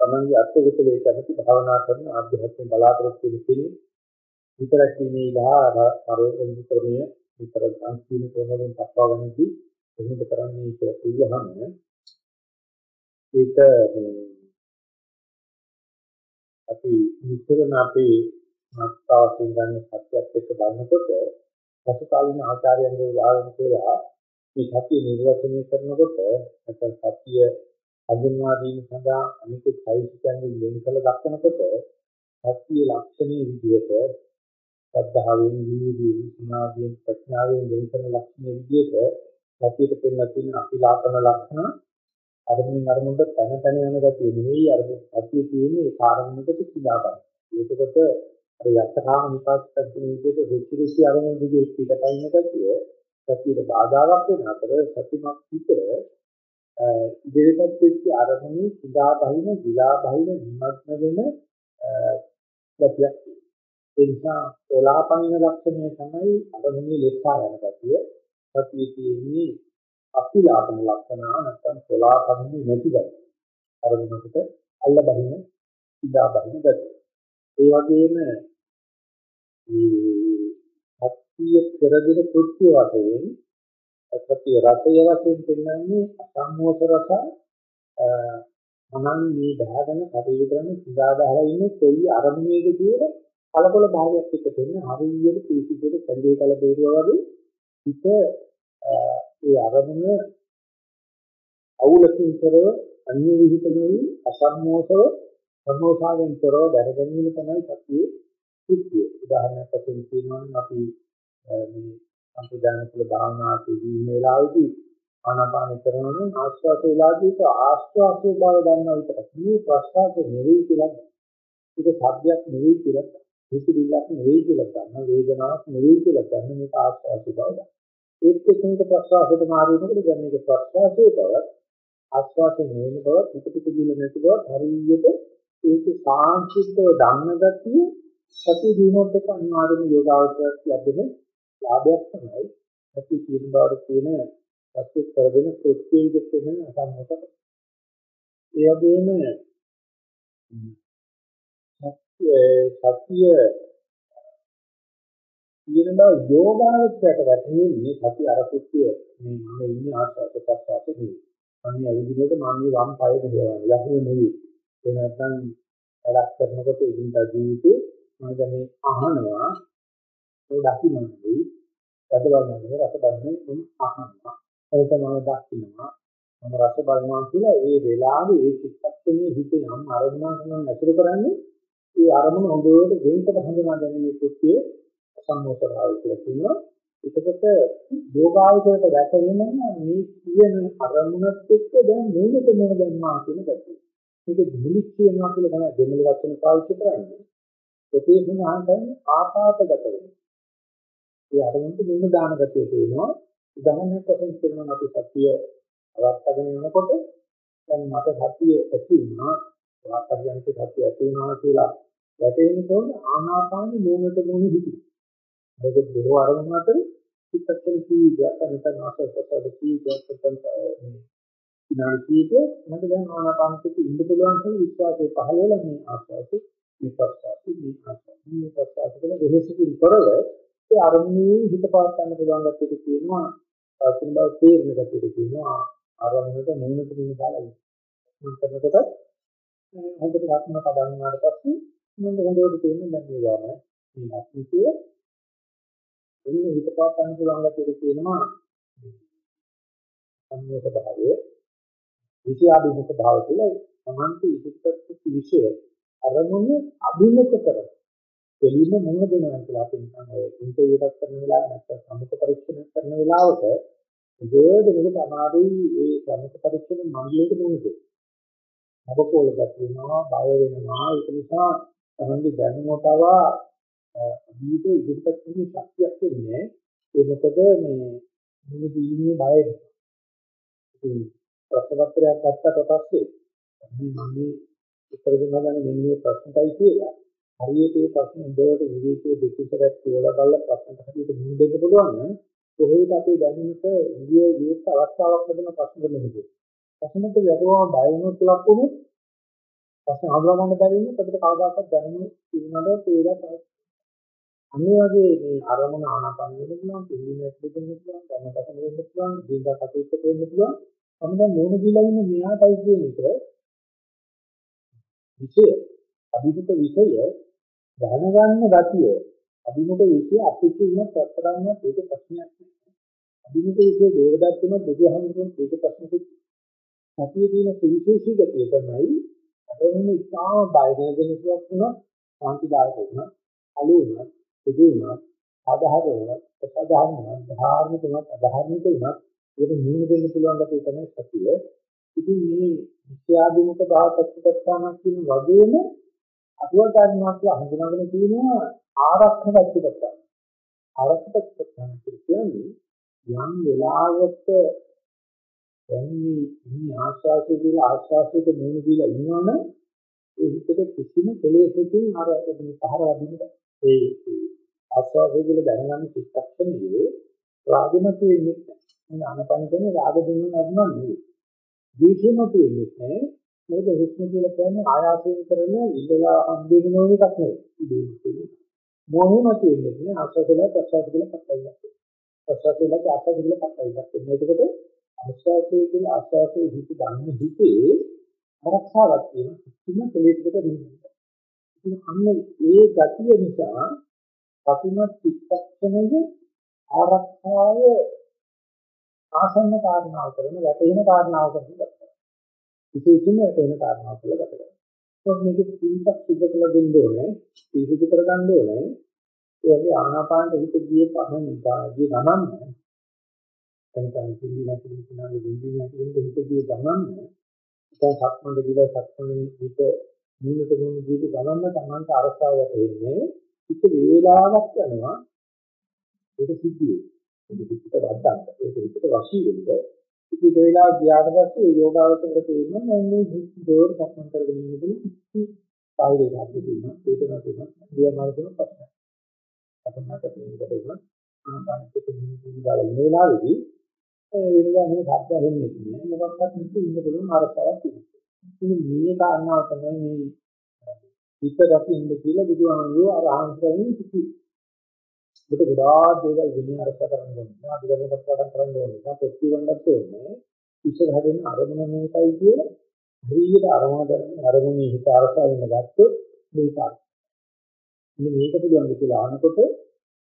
තමන්ගේ අත්කුසලයේ කැමති භාවනා කරන ආධ්‍යාත්මික බලාපොරොත්තු වෙන කෙනෙක් විතරක් මේ ඉලහා පරිවර්තන ක්‍රමයේ විතර සංකීර්ණ ක්‍රමයෙන් දක්වාගෙනදී කොහොමද කරන්නේ කියලා කිව්වහම ඒක මේ අපි නිතරම අපේ මාස්තාවකින් ගන්න සත්‍යයත් එක්ක බලනකොට පසුකාලීන ආචාර්යයන් වහන්සේ කියලා මේ සත්‍ය නිර්වචනය කරනකොට නැත්නම් සත්‍ය හඳුන්වා දීම සඳහා අනිකුත් සාහිත්‍යයන් වෙන් කළ දක්වනකොට සත්‍ය ලක්ෂණයේ විදිහට ශ්‍රද්ධාවෙන් වීර්යයෙන් සමාධියෙන් ප්‍රඥාවෙන් වෙන් කරන ලක්ෂණයේ විදිහට සත්‍යයට පෙන්නලා තියෙන අපිලාපන ලක්ෂණ අරමුණින් අරමුණට පැන පැන යන ගතිය නෙවෙයි අර සතිය තියෙන්නේ ඒ කාරණයකට කිලා ගන්න. ඒකකොට අර යත්තකාම නිපාතයක් කියන විදිහට රුචි රුචි අරමුණු දිගේ පිටපයින් ගතිය සතියට බාධාවක් වෙන අතර සතිමත් හිත ඉදිරියට වෙච්ච අරමුණේ සිතා බහින, විලා බහින, නිමග්න වෙන ගතියක්. ඒ නිසා තොලාපනින ලක්ෂණය තමයි අරමුණේ ලෙස්සා යන ගතිය. සතියේ තියෙන්නේ අපිලාපන ලක්ෂණ නැත්නම් කොලාපන්නේ නැති ගතිය. අරමුණකට අල්ල බහින, ඉදා බහින ගතිය. ඒ වගේම මේ සත්‍ය කරදෙන කෘත්‍ය වශයෙන් සත්‍ය රසය වශයෙන් පෙන්වන්නේ අසම්මෝස රස මනන් මේ බහගෙන කටයුතු කරන සිතා බහලා ඉන්නේ කොයි අරමුණේද කියලා කලකොල භාවයක් එක්ක දෙන්න හරියට පිළිසිදුට කැඳේ කල බේරුවා වගේ හිත ඒ අරමුණ අවුලකින් කරව අන්‍ය විහිිත නොවි අසම්මෝසව සම්මෝසාවෙන් කරව දැන ගැනීම තමයි සතියේ සුද්ධිය. උදාහරණයක් වශයෙන් කියනවා නම් අපි මේ සම්පූර්ණ කුල භාවනාවේදී ඉන්න වෙලාවේදී ආනාපාන කරනනම් ආස්වාද වේලාදී ආස්වාදයේ බව දන්නා විතරක් මේ ප්‍රස්වාදයේ නෙවෙයි කියලා ඒක සබ්දයක් නෙවෙයි කියලා හිතවිල්ලක් නෙවෙයි කියලා ගන්න වේදනාවක් නෙවෙයි කියලා ගන්න මේක ආස්වාදයේ බව ගන්න. ඒත් එක්කම ප්‍රස්වාදයට මාරු වෙනකොට දැන් මේක ප්‍රස්වාදයේ බව ආස්වාදයේ නෙවෙයි බව පිට පිට ගිල නැති බව හරියට ඒක සාංශිකව දන්න ගැතිය සති දිනොත් එක අනිවාර්යම යෝගාවචරයක් ලැබෙන ලාභයක් තමයි සති කියන බවට කියන සත්‍ය කරගෙන කෘත්‍ය විදිහට වෙන අසම්මත. ඒ වගේම සත්‍ය කියනවා යෝගාවචරයට වැටෙන්නේ සති අර කෘත්‍ය මේ මම ඉන්නේ ආස්වාද ප්‍රසආස නෙවෙයි. මම මේ අවිදිනකොට මම මේ වම් පාය දෙහවන්නේ. ලකුණු නෙවෙයි. ඒ නැත්නම් වැඩක් කරනකොට ඉදින්දා ජීවිතේ මම දැන් මේ අහනවා. ඒ දකින්නයි රස බලන්නේ රස බලන්නේ මම අහනවා. ඒක මම දකින්නවා මම රස බලනවා කියලා ඒ වෙලාවේ ඒ චිත්තක්ෂණයේ හිත යම් අරමුණක් නම් ඇසුරු කරන්නේ ඒ අරමුණ හොඳට වෙන්කට හඳුනා ගැනීම කුත්‍යයේ සම්මෝතරාවයි කියලා කියනවා. එතකොට යෝගාවචරයට වැටෙනවා මේ කියන අරමුණත් එක්ක දැන් මූලික මොන දැම්මා කියන ගැටේ මේක දුලික් කියනවා කියලා තමයි දෙමළ වචන පාවිච්චි කරන්නේ පොතේ සඳහන් කරන්නේ ආපාතගත වෙනවා. ඒ අරමුණට මුණ දාන ගතිය පේනවා. උදාහරණයක් වශයෙන් කියනවා අපි සතිය අවස්ථගෙන යනකොට දැන් මට සතිය ඇති වුණා. වාක්‍යයන්ට සතිය ඇති වුණා කියලා වැටෙනකොට ආනාපානෙ මූණට මූණ හිටියි. ඒක බොහෝ අරමුණු අතර චිත්තක්ෂණ කීයක් අනිතන ආසස්සද කීයක් තමයි විනාඩි කීයක මට දැන් ආනාපානෙට ඉන්න පුළුවන් කියලා විශ්වාසය පහළ වෙලා මේ ආස්වාදේ විපස්සාති විපස්සාති විපස්සාති කියලා දෙහෙසකින් තොරව ඒ අරමුණේ හිත පාත් ගන්න පුළුවන් ගැටයට කියනවා. කියන බව තේරෙන ගැටයට කියනවා. අරමුණට මූණට මූණ දාලා ඉන්න. කරනකොට හොඳට ලක්ෂණ පදන් වුණාට පස්සේ මම හොඳට තේරෙන දැන් මේ වම මේ ලක්ෂණය එන්නේ හිත පාත් ගන්න පුළුවන් ගැටයට කියනවා. සම්මෝධ භාවය විෂයාභිමුඛ භාව කියලා සමන්ති ඉදිරිපත් විෂය අරමුණ අභිමුඛ කරන. දෙලින්ම මුණ දෙනවා කියලා අපි නිකන් ඔය ඉන්ටර්විව් එකක් කරන වෙලාව නැත්නම් සමුක පරීක්ෂණ කරන වෙලාවක ගොඩනගට අමාරුයි ඒ සමුක පරීක්ෂණ මණ්ඩලයට මුණ දෙන්න. අපකෝල ගැටෙනවා, බය වෙනවා. ඒක නිසා තමයි දැනුමතව දීප ඉදිරිපත් කිරීමේ ශක්තියක් වෙන්නේ. ඒ මොකද මේ මුණ දීමේ බය නිසා. ඉතින් ප්‍රශ්නපත්‍රයක් ගත්තට පස්සේ මම මේ උත්තර දෙනවා ගන්න මෙන්න මේ ප්‍රශ්නටයි කියලා. හරියට මේ ප්‍රශ්න හොඳට විවේකීව දෙකතරක් කියලා බලලා ප්‍රශ්නට හරියට මුහුණ දෙන්න පුළුවන් නම් කොහොමද අපේ දැනුමට විවිධ විවිධ අවස්ථාවක් ලැබෙන ප්‍රශ්න දෙන්නේ. ප්‍රශ්නට ගැටුවම බය වෙනොත් ලක් වුණොත් ප්‍රශ්න හඳුනා ගන්න බැරි වුණොත් අපිට කවදාකවත් දැනුම තිබුණාද තේරෙලා තමයි. අනිත් වගේ මේ අරමුණ ආනාපාන වෙන්න පුළුවන්, පිළිමයක් දෙන්න පුළුවන්, ධර්මකථන වෙන්න පුළුවන්, දීර්ඝ කටයුතු වෙන්න පුළුවන්. අපි දැන් මොන දිලා ඉන්න මෙයාටයි කියන එක විෂය අභිමුඛ විෂය දැනගන්න ගතිය. අභිමුඛ විෂය අසුචි වුණත් අත්තරන්නත් ඒක ප්‍රශ්නයක් නෑ. අභිමුඛ විෂය දේවදත්ත වුණත් බුදුහාමුදුරුවෝ ඒක ප්‍රශ්නකුත් සතියේ තියෙන සුවිශේෂී ගතිය තමයි අරමුණ ඉතාම බය දෙන දෙයක් වුණා සාන්තිදායක වුණා අලු වුණා සුදු වුණා ආධාර වුණා සදාහරණ වුණා ධාර්මික වුණා අධාර්මික වුණා. ඒක මූණ දෙන්න පුළුවන් ගතිය තමයි සතිය ඉතින් මේ විද්‍යාභිමුඛ භාව ප්‍රතිපත්තාවක් කියන වගේම අතුවාචාරිමාත්‍ය හඳුනාගෙන තියෙනවා ආරක්ෂක ප්‍රතිපත්තාව. ආරක්ෂක ප්‍රතිපත්තාව කියන්නේ යම් වෙලාවක දැන් මේ ඉන්නේ ආස්වාසිය කියලා ආස්වාසියට මූණ දීලා ඉන්නවනම් ඒ හිතට කිසිම කෙලෙසකින් අර මේ පහර වදින්න ඒ ආස්වාසිය කියලා දැනගන්න චිත්තක්ෂණයේ රාගෙමතු වෙන්නේ නැහැ. අනපන කියන්නේ රාග දෙන්න නදුනක් නෙවෙයි. ද්වේෂයමතු වෙන්නේ නැහැ. මොකද හුස්ම කියලා කියන්නේ ආයාසයෙන් කරන ඉඳලා හම්බෙන්න ඕන එකක් නෙවෙයි. මොහේමතු වෙන්නේ නැහැ. ආස්වාදලා ප්‍රසවාස කියලා පටලයක්. ප්‍රසවාසලා ආස්වාද කියලා පටලයක්. එතකොට ආස්වාදයේ කියලා ආස්වාදයේ හිත ගන්න හිතේ ආරක්ෂාවක් තියෙන කිසිම කෙලෙසකට රිංගන්නේ. ඉතින් අන්න ඒ ගතිය නිසා අපිමත් චිත්තක්ෂණය ආරක්ෂාව ආසන්න කාරණාව කරන වැටෙන කාරණාව කරන ගත්තා. විශේෂයෙන්ම වැටෙන කාරණාව කියලා ගත කරනවා. ඒත් මේක පිළිපක් සුද්ධ කළ දෙන්න ඕනේ, පිළිසුදු කරගන්න ඕනේ. ඒ වගේ ආනාපානට හිත ගියේ පහන නිසා ගිය ගමන් එතන කිලි නැති කෙනාගේ දෙවි නැති කෙනෙක් හිතේ ගමන්න දැන් සක්මන්ද කියලා සක්මනේ හිත මූලික මොන දීපු ගමන්න තමන්ට අරසාව වැටෙන්නේ හිත වේලාවක් යනවා ඒක සිද්ධියේ ඒක පිටට වද්දන්න ඒක හිතට වශී වෙන්න. ඉතින් ඒ වෙලාව ගියාට පස්සේ යෝගාවචරයට තේරෙනවා මම මේ දෝර සක්මන් කරගෙන ඉන්නකොට කායික ධාතු තියෙනවා. වේදනා තියෙනවා. දියමාන තියෙන ප්‍රශ්න. අපන්නට තියෙනකොට උනත් ආනාපානෙට මුහුණ දාලා ඉන්න වෙලාවේදී ඒ වෙනදා එහෙම ශබ්ද ඇහෙන්නේ නැහැ. මොකක්වත් නැති ඉන්න පුළුවන් අරසාවක් තියෙනවා. ඉතින් මේ කාරණාව තමයි මේ හිත රකින්න කියලා බුදුහාමුදුරුවෝ අර ආහන්සරමින් කිව්වේ. ඒක ගොඩාක් දේවල් විනය අරස කරන්න ඕනේ. අපි දැන් කතා කරන්න ඕනේ. ඒක පොත්ති වන්නත් ඕනේ. ඉස්සරහට එන අරමුණ මේකයි කියලා හරියට අරමුණ දැනගෙන අරමුණේ හිත අරස වෙන්න ගත්තොත් මේක. ඉතින් මේක පුළුවන් කියලා අහනකොට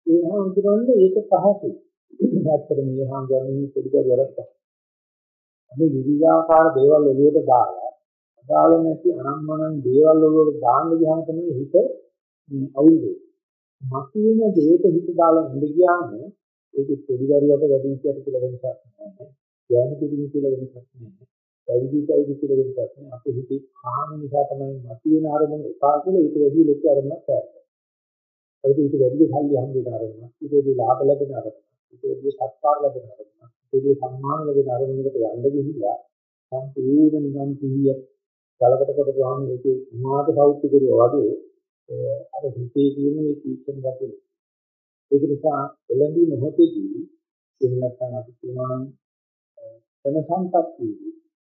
ඒ හාමුදුරන්ගේ ඒක පහසුයි. ඇත්තට මේ හාමුදුරනේ පොඩි දරුවරක් තමයි. අපි විවිධාකාර දේවල් ඔළුවට දාලා අදාළ නැති අනම්මනම් දේවල් වලට දාන්න ගියාම තමයි හිත මේ අවුල් වෙන්නේ. මතුවෙන දෙයට හිත දාලා ඉඳ ගියාම ඒකේ පොඩි දරුවට වැඩි විදියට කියලා වෙනසක් නැහැ. ඥාන පිළිමි කියලා වෙනසක් නැහැ. පැවිදි පැවිදි කියලා වෙනසක් නැහැ. අපේ හිතේ කාම නිසා තමයි මතුවෙන අරමුණ එපා කියලා ඊට වැඩි ලොකු අරමුණක් හොයන්නේ. ඒකට ඊට වැඩි සල්ලි හම්බ වෙන අරමුණක්, ඊට වැඩි ලාභ ලැබෙන අරමුණක්, ඊට වැඩි සත්කාර ලැබෙන අරමුණක්, ඊට වැඩි සම්මාන ලැබෙන අරමුණකට යන්න ගිහිල්ලා සම්පූර්ණ නිකන් පිහිය ගලකට කොටපුවාම ඒකේ මාත සෞත්‍ය කරුවා වගේ අර හිතේ තියෙන මේ තීක්ෂණ ගතිය. ඒක නිසා එළඹි මොහොතේදී එහෙම නැත්නම් අපි කියනවා නම් වෙන සම්පත්තිය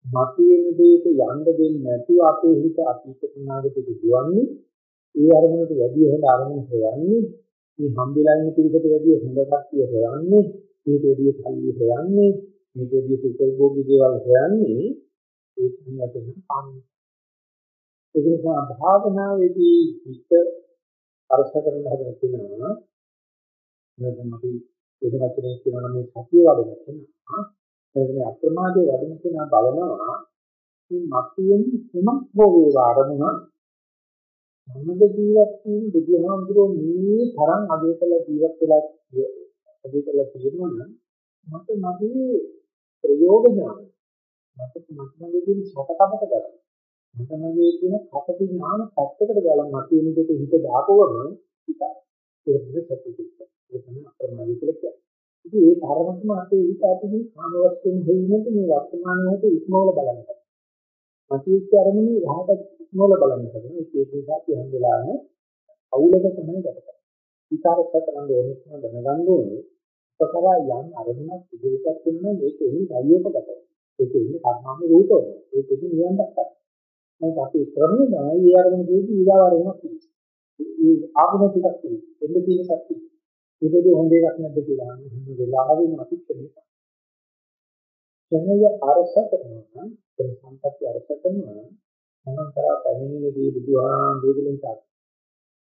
මතුවෙන දෙයට යන්න දෙන්නේ නැතුව අපේ හිත අතීත කනාගතට දුවන්නේ ඒ අරමුණට වැඩි හොඳ අරමුණ හොයන්නේ මේ හම්බෙලා ඉන්න පිළිසෙට වැඩි හොඳ කට්ටිය හොයන්නේ මේක වැඩි සල්ලි හොයන්නේ මේක වැඩි සුඛෝභෝගී දේවල් හොයන්නේ ඒ කියන්නේ කාම ඒක නිසා භාවනාවේදී හිත අරස කරන්න හදන කෙනා නැත්නම් අපි වෙන වචනයක් කියනවා මේ සතිය වඩන කෙනා එතන අප්‍රමාදයේ වඩන කෙනා බලනවා මේ මතුවෙන කුමක් හෝ වේවා අරමුණ මොනද ජීවත් වීම? බුදුහාමුදුරුවෝ මේ තරම් අධේ කළ ජීවත් වෙලා අධේ කළ තියෙනවා නම් මට මගේ ප්‍රයෝග ඥාන මට මගේ තියෙන සතකමට ගන්න. මට මගේ තියෙන කපටි ඥාන පැත්තකට දාලා මතුවෙන දෙට හිත දාපුවම හිතයි. ඒක තමයි සත්‍යතික. ඒක තමයි අප්‍රමාදී කියලා කියන්නේ. ඉතින් ඒ තරමටම අපේ හිත අපි මේ කාම වස්තුන් දෙයින්ට මේ වර්තමාන මොහොතේ ඉක්මවල බලන්න. මතිච්ච අරමුණේ යහපත් ඉක්මවල බලන්න කරනවා. ඒක නිසා අපි හැම වෙලාවෙම අවුලක තමයි ගත කරන්නේ. විචාරක කරන්න ඕනේ කියලා දැනගන්න ඕනේ. උපකරා යම් අරමුණක් ඉදිරිපත් වෙනවා මේකෙහි දයෝපගතයි. ඒකෙහි කර්මාන රූපව. ඒකෙහි නිවන් දක්වයි. නමුත් අපි ක්‍රමයේ තමයි ඒ අරමුණ දෙකේ ඊගාව අරමුණක් තියෙන්නේ. ඒ ආගම ටිකක් තියෙන්නේ. එන්න තියෙන ශක්තිය. ඒකදී හොඳ එකක් නැද්ද කියලා අහන්න හැම වෙලාවෙම අපි කියන්නේ. ජනය අරස කරනවා නම් සම්පත්‍ය අරස කරනවා මම කරා පැමිණෙනදී බුදුහාමුදුරුවෝ තාක්.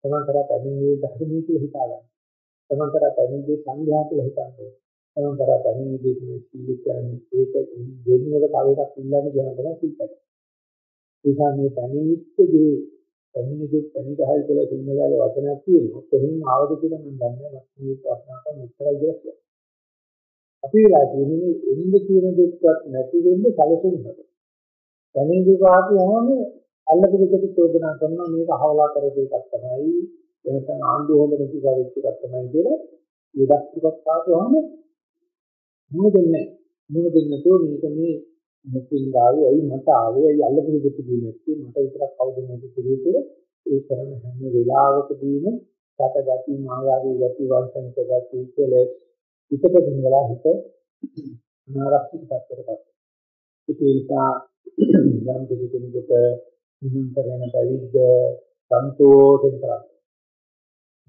තමන් කරා පැමිණෙනදී ධර්මී කියලා හිතා ගන්න. තමන් කරා පැමිණෙනදී සංඝයා කියලා හිතන්නේ. තමන් කරා පැමිණෙනදී මේ සීල කියන්නේ ඒක දෙන්නවල තව එකක් ඉල්ලන්න කියන තමයි සීලය. නිසා මේ පැමිණිච්චදී පැමිණි දුක් පැමිණිදහයි කියලා සිංහලයේ වචනයක් තියෙනවා. කොහෙන් ආවද කියලා මම දන්නේ නැහැ. මේ ප්‍රශ්නකට උත්තරයි කියලා කියනවා. අපි වෙලා තියෙන්නේ එන්න තියෙන දුක්වත් නැති වෙන්න සැලසුම් හද. පැමිණි දුක ආපුවම අල්ලපු දෙකට චෝදනා කරනවා මේක අහවලා කරපු එකක් තමයි. එනකන් ආණ්ඩුව හොඳ නැති කරච්ච එකක් තමයි කියලා. ඉඩක් ටිකක් ආපුවම මුණ දෙන්නේ නැහැ. මුණ දෙන්නේ නැතුව මේක මේ මුකින් ආවේ ඇයි මට ආවේ ඇයි අල්ලපු දෙයක් තියෙන්නේ මට විතරක් කවුද මේක කිව්වේ කියලා ඒ කරන හැම වෙලාවකදීම සතගති මායාවී ගති වංශනික ගති කෙලෙස් පිටක දිනවලා හිත නාරක්ෂිත පැත්තටපත් ඒ නිසා යම් දෙවි කෙනෙකුට මුහුන් කරන පැවිද්ද සන්තෝෂෙන් කරන්නේ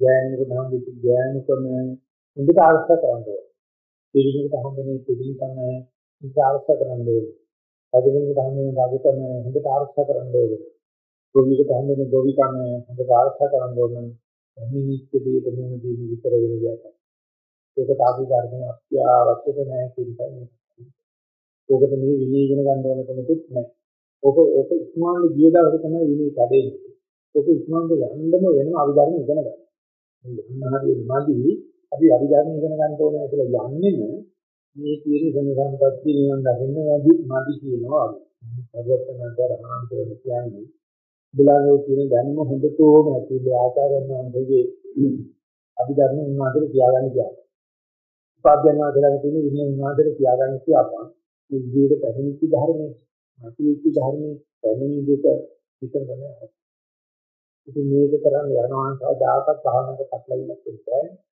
ඥානික නම් විදි ඥානිකම හොඳට ආර්ථ කරන්නේ පිළිගන්නට හම්බෙන්නේ පිළිගන්න ඉස්සාරස්ස කරන්න ඕනේ. රජකෙනෙකුට හම් වෙන රජකම හොඳට ආරක්ෂා කරන්න ඕනේ. ගොවියෙකුට හම් වෙන ගොවිකම හොඳට ආරක්ෂා කරන්න ඕනේ. එනිමිච්ච දෙයට මොන දෙයක් විතර වෙන දෙයක්. ඒකට ආපි ධර්මයේ අත්‍යවශ්‍යක නැහැ කියන එකයි. ඕකට මේ විනය ඉගෙන ගන්න ඕන කෙනෙකුත් නැහැ. ඕක ඕක ඉක්මනට ගිය දවසේ තමයි විනය කැඩෙන්නේ. ඕක ඉක්මනට යන්නම වෙනවා අභිධර්ම ඉගෙන ගන්න. යන්න හරියට මදි අපි අභිධර්ම ඉගෙන ගන්න ඕනේ කියලා යන්නේම මේ තියෙන සම්පත්තිය නිවන් දකින්න වැඩි මදි කියනවා වගේ. සර්වඥාන්තරහාන්තර කියන්නේ බුලාගේ තියෙන දැනුම හොඳටම ඇතුළේ ආචාර්යයන් වහන්සේගේ අභිධර්ම උන්වහන්සේට තියාගන්න කියන්නේ. උපාධ්‍යයන් වහන්සේලාගේ තියෙන විනය උන්වහන්සේට තියාගන්න කියපන්. මේ විදිහට පැහැදිලිච්ච ධර්මයේ, අතිවිච්ච ධර්මයේ පැහැදිලි දුක විතර තමයි. ඉතින් මේක කරන්න යනවා නම් කවදාකවත් භාවනාවට පටලවිලක් වෙන්නේ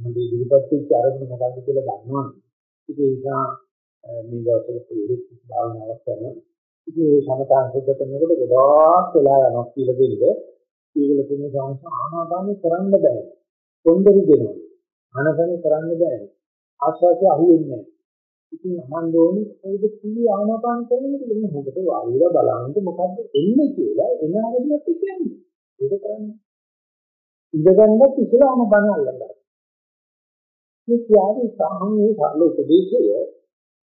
මොකද ඉදිරිපත් වෙච්ච අරමුණ මොකක්ද කියලා දන්නවනේ. ඉතින් ඒ නිසා මේ දවස්වල තේරෙත් භාවනාවක් කරනවා. ඉතින් මේ සමතාන් සුද්ධ කරනකොට ගොඩාක් වෙලා යනවා කියලා දෙන්න. ඒගොල්ලෝ කියන සංස ආනාපානෙ කරන්න බෑ. කොන්දරි දෙනවා. ආනාපානෙ කරන්න බෑ. ආස්වාදය අහුවෙන්නේ නැහැ. ඉතින් අහන්න ඕනේ ඒකද කිලි ආනාපාන කරන්නේ කියලා මොකද වායුව බලන්නේ මොකද්ද එන්නේ කියලා එන ආරම්භත් කියන්නේ. ඒක කරන්නේ. ඉඳගන්නත් ඉස්සලා ආනාපාන අල්ලගන්න. මේ කියාවේ සාමයේ සරල උපදේශය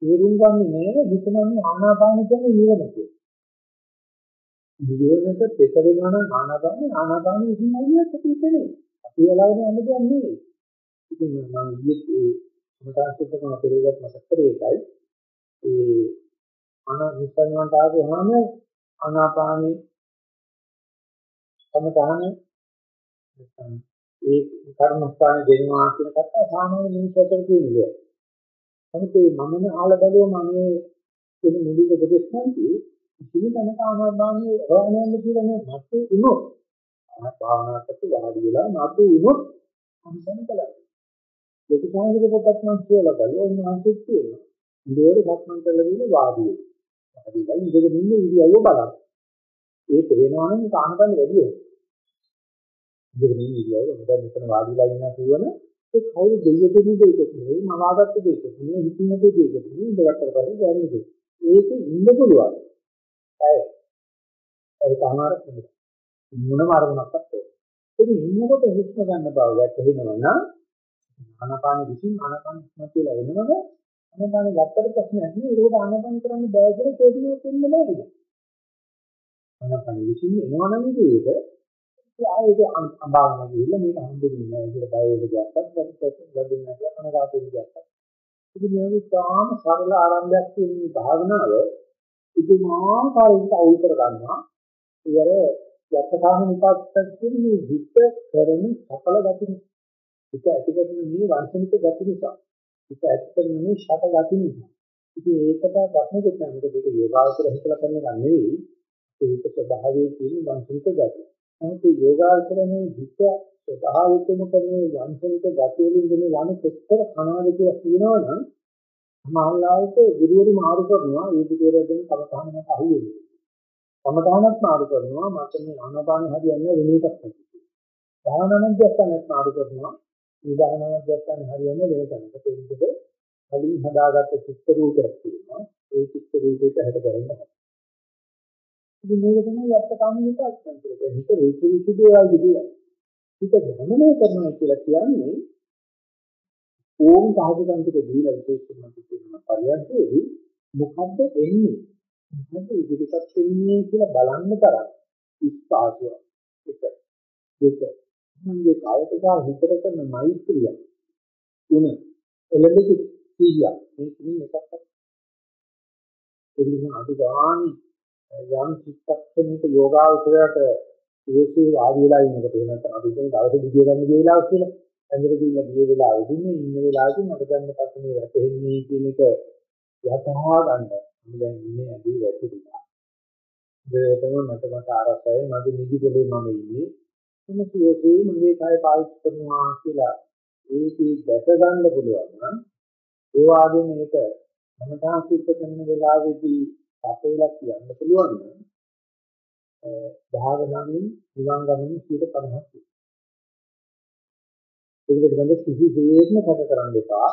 තේරුම් ගන්නේ නැහැ හිතනවා මේ ආනාපාන කියන්නේ නිවන කියලා. නිවනට පෙත වෙනවා නම් ආනාපාන ආනාපාන විසින් අයියත් අපි ඉතනේ. අපි යලාගෙන යන්න දෙයක් නෙවෙයි. ඉතින් මම ඊයේ ඒ සමතාසුත්තකම පෙරේගත් මතක් කරේ එකයි. ඒ අනානිසංවන්ට ආවම ආනාපානි සමතහනේ ඒ කර්මස්ථාන දෙනවා කියන කතාව සාමාන්‍ය මිනිස්සුන්ට තියෙන දෙයක්. නමුත් මේ මමන ආල බලුවම මේ වෙන මුලික උපදේශ නැති කිසිම තැනක ආනාපානිය හොයන්න කියලා නේ මතු උනොත් භාවනාවට වාඩි වෙලා මතු උනොත් අනුසන කලයි. ලොකු සංහිත පොතක් නම් කියලා බලුවා උන්වහන්සේත් කියනවා. ඉඳවල සක්මන් කරලා ඉන්න වාඩි වෙනවා. වාඩිලා ඉඳගෙන ඉන්න ඉරියව්ව බලන්න. ඒ පේනවනම් කාණකන් වැඩි වෙනවා. ඉඳගෙන ඉන්න ඉරියව්ව මොකද මෙතන වාඩිලා ඉන්න තුවන ඒ කවුරු දෙයියද දෙයක නෙවෙයි මවාගත්ත දෙයක නෙවෙයි හිතින්මද දෙයක නෙවෙයි ඉඳගත්තට පස්සේ දැනෙන්නේ. ඒක ඉන්න පුළුවන්. ඇයි? ඒක අමාරු මොනම අරමුණක්වත් නැහැ. ඒක ඉන්නකොට හුස්ම ගන්න බව වැටහෙනවා නම් ආනාපාන විසින් ආනාපාන ඉස්මතු වෙලා එනවද? ආනාපාන ගත්තට ප්‍රශ්නයක් නෑ. ඒකට ආනාපාන කරන්න බෑ කියලා තේරුමක් වෙන්නේ නෑ ඒක. ආනාපාන විසින් එනවනම් මේක ආයෙක අඹාගෙන ගිහිල්ලා මේක හම්බුනේ නෑ කියලා බය වෙලා ගත්තත් ලැබුණේ නැහැ කියලා කනගාටු වෙලා ගත්තා. ඉතින් මේක තාම සරල ආරම්භයක් තියෙන මේ භාවනාව පුදුමාකාර විදිහට අවුල් කර ගන්නවා. ඊයර යත්තකාම නිපාතයක් කියන්නේ හිත කරන සඵල ගති හිත ඇති කරන මේ වංශනික ගති නිසා හිත ඇති කරන මේ ෂට ගති නිසා ඉතින් ඒකට ප්‍රශ්නකුත් නැහැ මොකද ඒක යෝගාවචර හිතලා කරන එක නෙවෙයි ඒක ස්වභාවයේ තියෙන වංශනික ගති. නමුත් මේ යෝගාවචරනේ හිත ස්වභාවිකවම කරන වංශනික ගති වලින් දෙන ළම කොච්චර කනවාද කියලා කියනවනම් සමහරවිට ගුරුවරු මාරු කරනවා ඒ ගුරුවරයා දෙන කමතහන මත අහුවෙන්නේ. කමතහනත් මාරු කරනවා මට මේ ආනාපාන හරියන්නේ වෙන එකක් නැහැ. භාවනාවක් දැක්කම මාරු කරනවා මේ භාවනාවක් දැක්කම හරියන්නේ වෙන තැනකට. ඒකද කලින් හදාගත්ත චිත්ත රූපයක් තියෙනවා. ඒ චිත්ත රූපයට හැට ගැහෙන්න. ඉතින් මේක තමයි අපට කාමික අත්‍යන්ත කරන්නේ. හිත රූප විසිදේවල් විදිය. හිත ගමනය කරනවා කියලා කියන්නේ ඕම් සාධකයන් ටික දීලා විශේෂයෙන්ම කියනවා පරියන්කේදී මොකද්ද එන්නේ? මොකද්ද ඉදිරිපත් වෙන්නේ කියලා බලන්න තරම් ඉස්පාසුව එක දෙක. මගේ කායත සහ හිතට කරන මෛත්‍රිය තුන එළඹෙති. සීය. මේ තුන එකක්. ඒ නිසා අඩු ගානේ යම් චිත්තක්ෂණයක යෝගාවචරයට ඉවසේ වාඩි වෙලා ඉන්නකොට එහෙම අපි කියන දවසේ බුදිය ගන්න ගිය වෙලාව කියලා ඇඟට ගිහින් ගිය වෙලාවෙදී මේ ඉන්න වෙලාවදී මට දැන් මොකක්ද මේ වැටෙන්නේ කියන එක යතහා ගන්න. මම දැන් ඉන්නේ ඇදී වැටෙලා. දෙයටම මට මට ආරසයි මගේ නිදි පොලේ මම ඉන්නේ. මම සියෝසේ මගේ කය පාවිච්චි කරනවා කියලා ඒකේ දැක ගන්න පුළුවන් නම් ඒ වගේ මේක මම තාසුත් කරන වෙලාවේදී අපේලා කියන්න පුළුවන් නම් භාවනාවෙන් නිවන් ගමනේ 50ක් ඒක පිළිබඳ කිසිසේත්ම කර කරන්න එපා.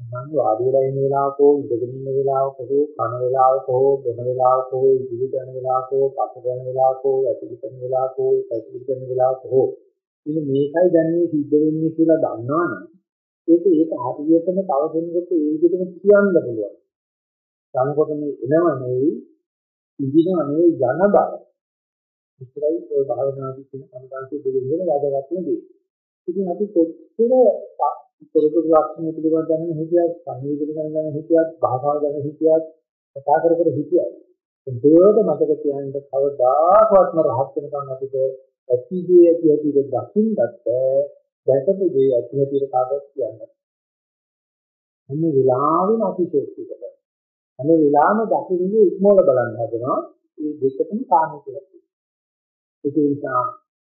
මම වාඩි වෙලා ඉන්න වෙලාවක හෝ ඉඳගෙන ඉන්න වෙලාවක හෝ කන වෙලාවක හෝ බොන වෙලාවක හෝ ඉදිරියට යන වෙලාවක හෝ පස්ස යන වෙලාවක හෝ ඇතුළු කරන වෙලාවක හෝ පැතිලි කරන වෙලාවක හෝ ඉතින් මේකයි දැන් මේ සිද්ධ වෙන්නේ කියලා දන්නවනම් ඒක ඒක හරියටම තව කෙනෙකුට ඒ විදිහටම කියන්න පුළුවන්. යනකොට මේ එනව නෙවෙයි ඉදිනව නෙවෙයි යන බව. ඉතරයි ඔය භාවනාදී කියන සම්බන්ධය දෙකේ වැදගත්ම දේ. ඉතින් අපි කොච්චර පොරොත්තු ලක්ෂණ පිළිබඳ දැනගෙන හිටියත්, සංවේදනය ගැන දැනගෙන හිටියත්, භාෂාව ගැන හිටියත්, කතා කර කර හිටියත්, දුරට මතක තියාගන්න කවදාකවත්ම රහත් වෙනකන් අපිට ඇතිදී ඇති ඇති දකින්නත් බෑ, දැකපු දේ ඇති ඇතිට කාටවත් කියන්න බෑ. හැම වෙලාවෙම අතිශෝක්තියකට. හැම වෙලාවෙම දකින්නේ ඉක්මවල බලන්න හදනවා. මේ දෙකටම කාමී කියලා කියනවා. ඒ නිසා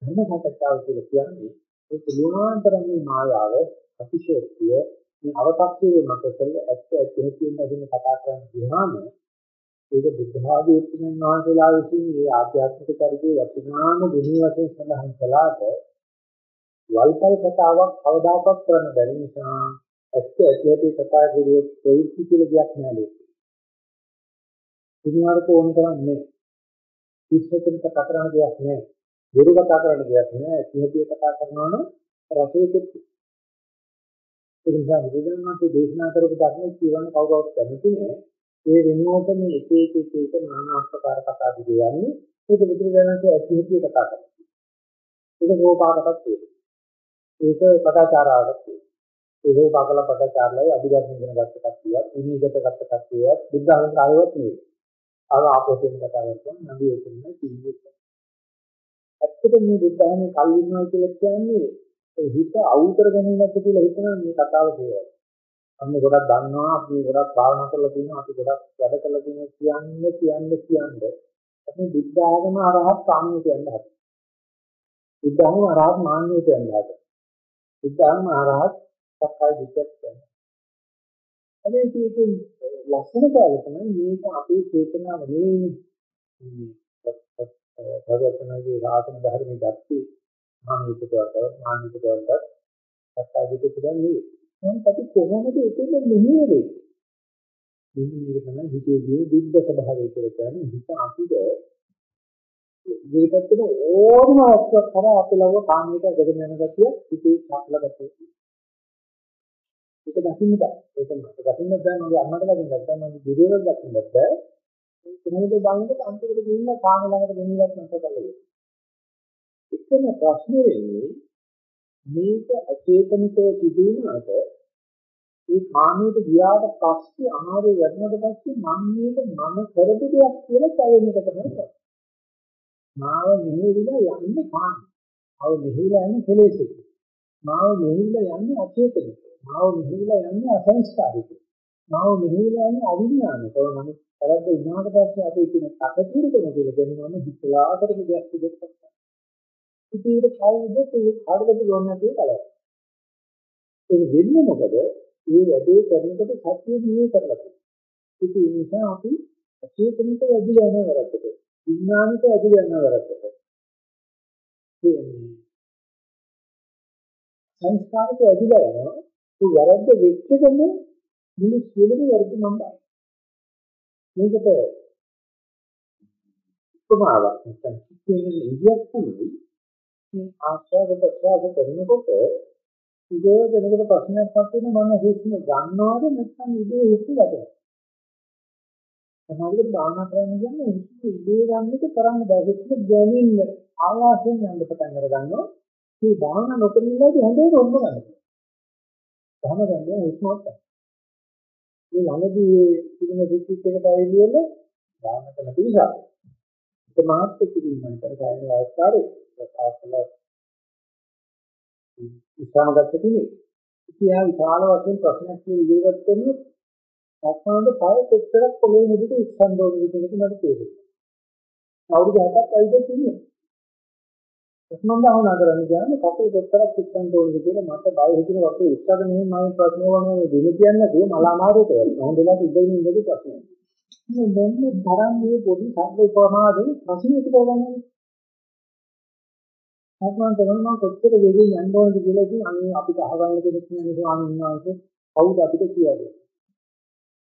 ධර්ම සාකච්ඡාව කියලා කියන්නේ ඒ පුළුවන්තරම් මේ මායාව අතිශෝක්තිය මේ අව탁සිරු මත කරලා ඇත්ත ඇති හැටියෙන් අදින කතා කරන්න ගියාම ඒක බුද්ධ ආදී උතුම්යන් වහන්සේලා විසින් මේ ආධ්‍යාත්මික චරිතයේ වටිනාම ගුණ වශයෙන් සඳහන් කළාට වල්පල් කතාවක් කවදාකවත් කරන්න බැරි නිසා ඇත්ත ඇති හැටි කතා කරුවොත් ප්‍රවෘත්ති කියලා දෙයක් නෑ ලෝකෙ. පුදුමාරක ඕන කරන්නේ ඉස්සෙතන කතා කරන දෙයක් නෑ. ගුරු කතා කරන දෙයක් නෑ. ඇති හැටි කතා කරනවා නම් රසයකුත් ඒ නිසා බුදුදහමේ දේශනා කරපු ධර්ම කියවන කවුරුත් කැමති නෑ. ඒ වෙනුවට මේ එක එක එක එක নানা ආකාර කතා දිගේ යන්නේ ඒක බුදුරජාණන්ගේ ඇති හැටි කතා කරනවා. ඒක රෝපාකටත් තියෙනවා. ඒක කතාචාරාවකට තියෙනවා. ඒ රෝපාකල පටචාරලයි අභිධර්ම ඉගෙන ගත්ත කට්ටියවත්, විනීගත ගත්ත කට්ටියවත්, බුද්ධ අහංකාරයවත් නෙවෙයි. අර ආපෝතෙන් කතා කරනවා නඩු එතන කිව්වේ. ඇත්තට මේ බුද්ධ ධර්මයේ කල් ඉන්නවා කියලා කියන්නේ හිත අවුල් කර ගැනීමක් කියලා හිතනවා මේ කතාව කියවල. අන්න ගොඩක් දන්නවා අපි ගොඩක් භාවනා කරලා තියෙනවා අපි ගොඩක් වැඩ කරලා තියෙනවා කියන්න කියන්න කියන්න අපි බුද්ධ ආගම අරහත් කාමිය කියන්න හදනවා. බුද්ධ ආගම අරහත් මාන්නිය කියන්න හදනවා. බුද්ධ ආගම අරහත් සක්කාය දිට්ඨිය කියන්න. අනේ මේකේ ලක්ෂණ කාලේ තමයි මේක අපේ චේතනාව නෙවෙයිනේ. මේ භගවතුන්ගේ රාතන ධර්මයේ දැක්කේ මානිකකවට මානිකකවට සක්කාය දිට්ඨිය නෙවෙයි. නමුත් අපි කොහොමද එතෙන් මෙහෙරෙන්නේ? මෙන්න මේක තමයි හිතේදී දුක්ඛ ස්වභාවය කියලා කියන්නේ හිත අපිට දෙපැත්තට ඕනම වස්තුවක් කරා අපි ළඟ කාමයට අදගෙන යන ගතිය හිතේ සාකල ගතිය. ඒක දකින්න බෑ. ඒක මට දකින්න බෑ මගේ අම්මට දකින්න බෑ මගේ ගුරුවරට දකින්න බෑ. කොහොමද බංගට අන්තිමට ගිහින් කාම ළඟට ගෙනියවත් නැත කලේ. එතන ප්‍රශ්නේ වෙන්නේ මේක අචේතනිකව සිදු වුණාට ඒ කාමයට ගියාට පස්සේ අමාරු වෙනකොට පස්සේ මම මේක මම කරපු දෙයක් කියලා තවෙන එක තමයි කරන්නේ. මාව මෙහෙවිලා යන්නේ කාම. ආව මෙහෙවිලා යන්නේ කෙලෙසෙක. මාව මෙහෙවිලා යන්නේ අචේතනික. මාව මෙහෙවිලා යන්නේ අසංස්කාරික. මාව මෙහෙවිලා යන්නේ අවිඥානික. නමුත් කරද්ද උනාට පස්සේ අපි කියන අකතිරකම කියලා කියනවා හිතලා කරපු දෙයක් දෙයක්. ඉතින් ඒක කවුද ඒ කාටද ගොන්න නැතුව කලක්. ඒක වෙන්නේ මොකද? මේ වැඩේ කරනකොට සත්‍ය දිනේ කරලා තියෙනවා. ඉතින් ඒ නිසා අපි අචේතනික වැඩිලා යන වැරද්දට, විඥානික වැඩිලා යන වැරද්දට. සංස්කාරක වැඩිලා යනවා. ඒ වැරද්ද වෙච්ච ගමන් මුළු සියලුම වැරදි මම බලනවා. මේකට උපමාවක් නැත්නම් කියන්නේ ඉදියක් තමයි මේ ආස්වාද ප්‍රසආද කරනකොට ඉතේ දෙනකොට ප්‍රශ්නයක් පත් වෙන මම හුස්ම ගන්නවද නැත්නම් ඉතේ හුස්ම ගන්නවද? සමහරවිට භාවනා කරන්න කියන්නේ හුස්ම ඉතේ ගන්න එක කරන්න බෑ හුස්ම ගැනීම ආයාසයෙන් යන්න පටන් අර ගන්නවා මේ භාවනා නොකරන ඉඳලා හොඳට ඔන්න ගන්න තම ගන්නේ හුස්මත් මේ ළඟදී ඉතින් රිට්‍රීට් එකට ඇවිල්ලා භාවනා කරන පිළිසක් ඒක මාත් කිරීමයි කරගන්න අවස්ථාවේ ප්‍රකාශන ඉස්සම ගත්තේ ඉතින් ආ විශාල වශයෙන් ප්‍රශ්නයක් ඉදිරිපත් කරනොත් සක්මනට පය කොච්චරක් පොළේ මුදුට උස්සන් ඕනද කියන එක මට තේරෙනවා. අවුරුදු 7ක් ඇවිත් ඉන්නේ. සක්මන් භාවනා කරන්න කියන්නේ කකුල කොච්චරක් උස්සන් ඕනද කියලා මට බය හිතෙන වගේ උස්සගෙන මම ප්‍රශ්න වුණා දෙල කියන්නේ නැතුව මල අමාරුවට වෙනවා. හොඳ වෙලාවට ඉඳගෙන ඉඳලා ප්‍රශ්නයක්. මේ මොන තරම් මේ පොඩි සබ්බ උපමාවෙන් ප්‍රශ්න ඉදිරි කරගන්නේ සක්මන් කරනවා මම කොච්චර වෙගෙන් යන්න ඕනද කියලා ඉතින් අනේ අපිට අහගන්න කෙනෙක් නෑ ස්වාමීන් වහන්සේ කවුද අපිට කියන්නේ.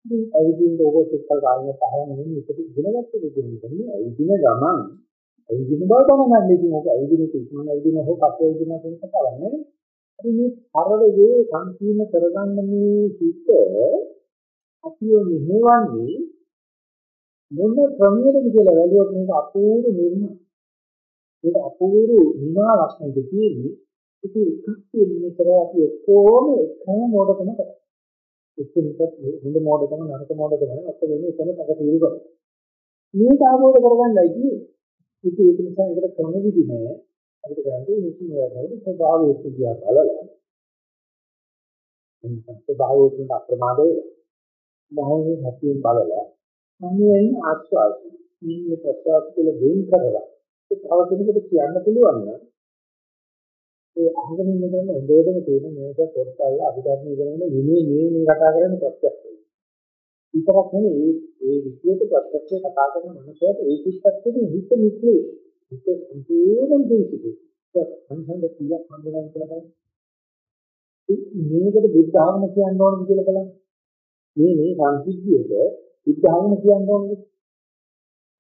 ඉතින් ඇවිදින්න ඕක එක්කල් ගාන තහවුරු නෙමෙයි ඒක ඉගෙනගත්ත දෙයක් නෙමෙයි. ඇවිදින ගමන් ඇවිදින බව දැනගන්න ඉතින් ඕක ඇවිදින එක ඉක්මන ඇවිදින හෝ පස්සේ ඇවිදින කෙනෙක් කතාවක් නෙමෙයි. ඉතින් මේ සරල දේ සංකීර්ණ කරගන්න මේ හිත අපිව මෙහෙවන්නේ මොන ක්‍රමයකද කියලා වැළුවොත් මේක අපූර්ව නිර්මාණ ඒක අපූර්ව නිමාවක් මේක තියෙන්නේ ඉතින් එකක් තියෙන විතර අපි ඔක්කොම එකම මොඩකම කරා. එක්කෙනෙක් හොඳ මොඩකම නරක මොඩකම අපිට වෙන්නේ එකම තක తీරු කරා. මේක ආවෝද කරගන්නයි කියේ. ඉතින් ඒක නිසා ඒකට ක්‍රම විදි නෑ. අපිට ගන්නේ මුස්ලිම් වලට ස්වභාවය කියලා බලලා. එන්න ස්වභාවයෙන් අප්‍රමාද වෙලා. භාවයේ හැටියෙන් බලලා මම මේ ආස්වාදයි. මේ ප්‍රසවාස කියලා වෙන් කරලා ඒ තව කෙනෙකුට කියන්න පුළුවන් නම් ඒ අහගෙන ඉන්න කෙනා හොඳටම තේරෙන මේක පොත්වල අභිධර්ම ඉගෙනගෙන විනේ නේ මේ කතා කරන්නේ ප්‍රත්‍යක්ෂයි. විතරක් නෙවෙයි ඒ ඒ විද්‍යාවට ප්‍රත්‍යක්ෂ කතා කරන මනුස්සයට ඒ කිත්තත්තේ හිත නික්ලේ හිත සම්පූර්ණ දෙයිසිකේ. ඒක සංසන්ද කීයක් හම්බුනන් කියලා බලන්න. මේකට බුද්ධ ආගම කියන්න ඕනද කියලා බලන්න. මේ මේ සංසිද්ධියට බුද්ධ ආගම කියන්න ඕනද?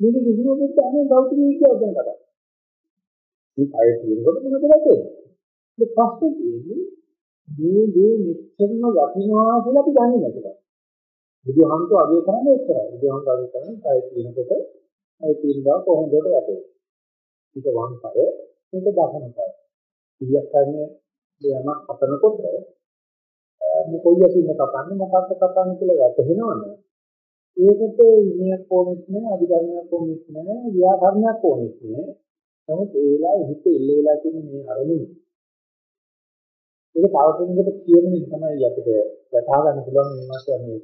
මේක කිසිම බුද්ධ ආගම භෞතික විද්‍යාව ගැන කතා. මේ අය කියනකොට මොකද වෙන්නේ? ඒ ප්‍රශ්නේ තියෙන්නේ මේ දේ මෙච්චරම වටිනවා කියලා අපි දන්නේ නැතිව. බුදුහාමුදුරුවෝ අගය කරන්නේ එච්චරයි. බුදුහාමුදුරුවෝ අගය කරන්නේ අය තියෙනකොට අය තියෙන බව කොහොමද වැටේ. ඒක වම් පය මේක දහන පය. ඊයක් කරන්නේ යමක් අපනකොට මේ කොයි යකින්ද කපන්නේ මොකක්ද කපන්නේ කියලා වැටහෙනවනේ. ඒකට විනයක් ඕනෙත් නෑ අධිකරණයක් ඕනෙත් නෑ ව්‍යාකරණයක් ඕනෙත් නෑ. නමුත් ඒ වෙලාවේ හිත එල්ල වෙලා තියෙන මේ අරමුණ. ඒක තව කෙනෙකුට කියමින් තමයි අපිට වටහා ගන්න පුළුවන් මේ මාස මේ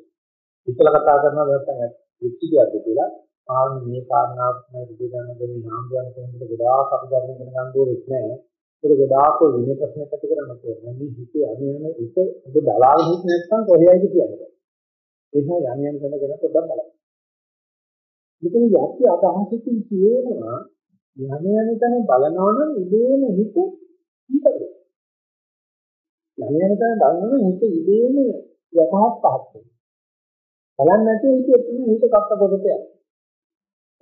හිතලා කතා කරනවා නැත්නම් විචිතියක්ද කියලා. ආන් මේ කාරණාවක් තමයි බුදුදහම දෙන්නේ නාම ගන්න කෙනෙකුට ගොඩාක් අපි ධර්ම ඉගෙන ගන්න ඕනෙත් නෑ. ඒක ගොඩාක් විනය ප්‍රශ්නයක් ඇති කරන්න ඕනේ. මේ හිතේ අනියන හිත ඔබ බලාගෙන හිට නැත්නම් කොහේයිද කියන්නේ. ඒ නිසා යන්නේ යන කෙන ගැන පොඩ්ඩක් බලන්න. මෙතන යක්ති අදහසකින් කියනවා යන්නේ යන තැන බලනවනම් ඉබේම හිත ඉපදෙයි. යන්නේ යන තැන බලනවනම් හිත ඉබේම යථාත් පහත් වෙනවා. බලන්නේ නැතුව හිත එතන හිත කක්ක පොදට යනවා.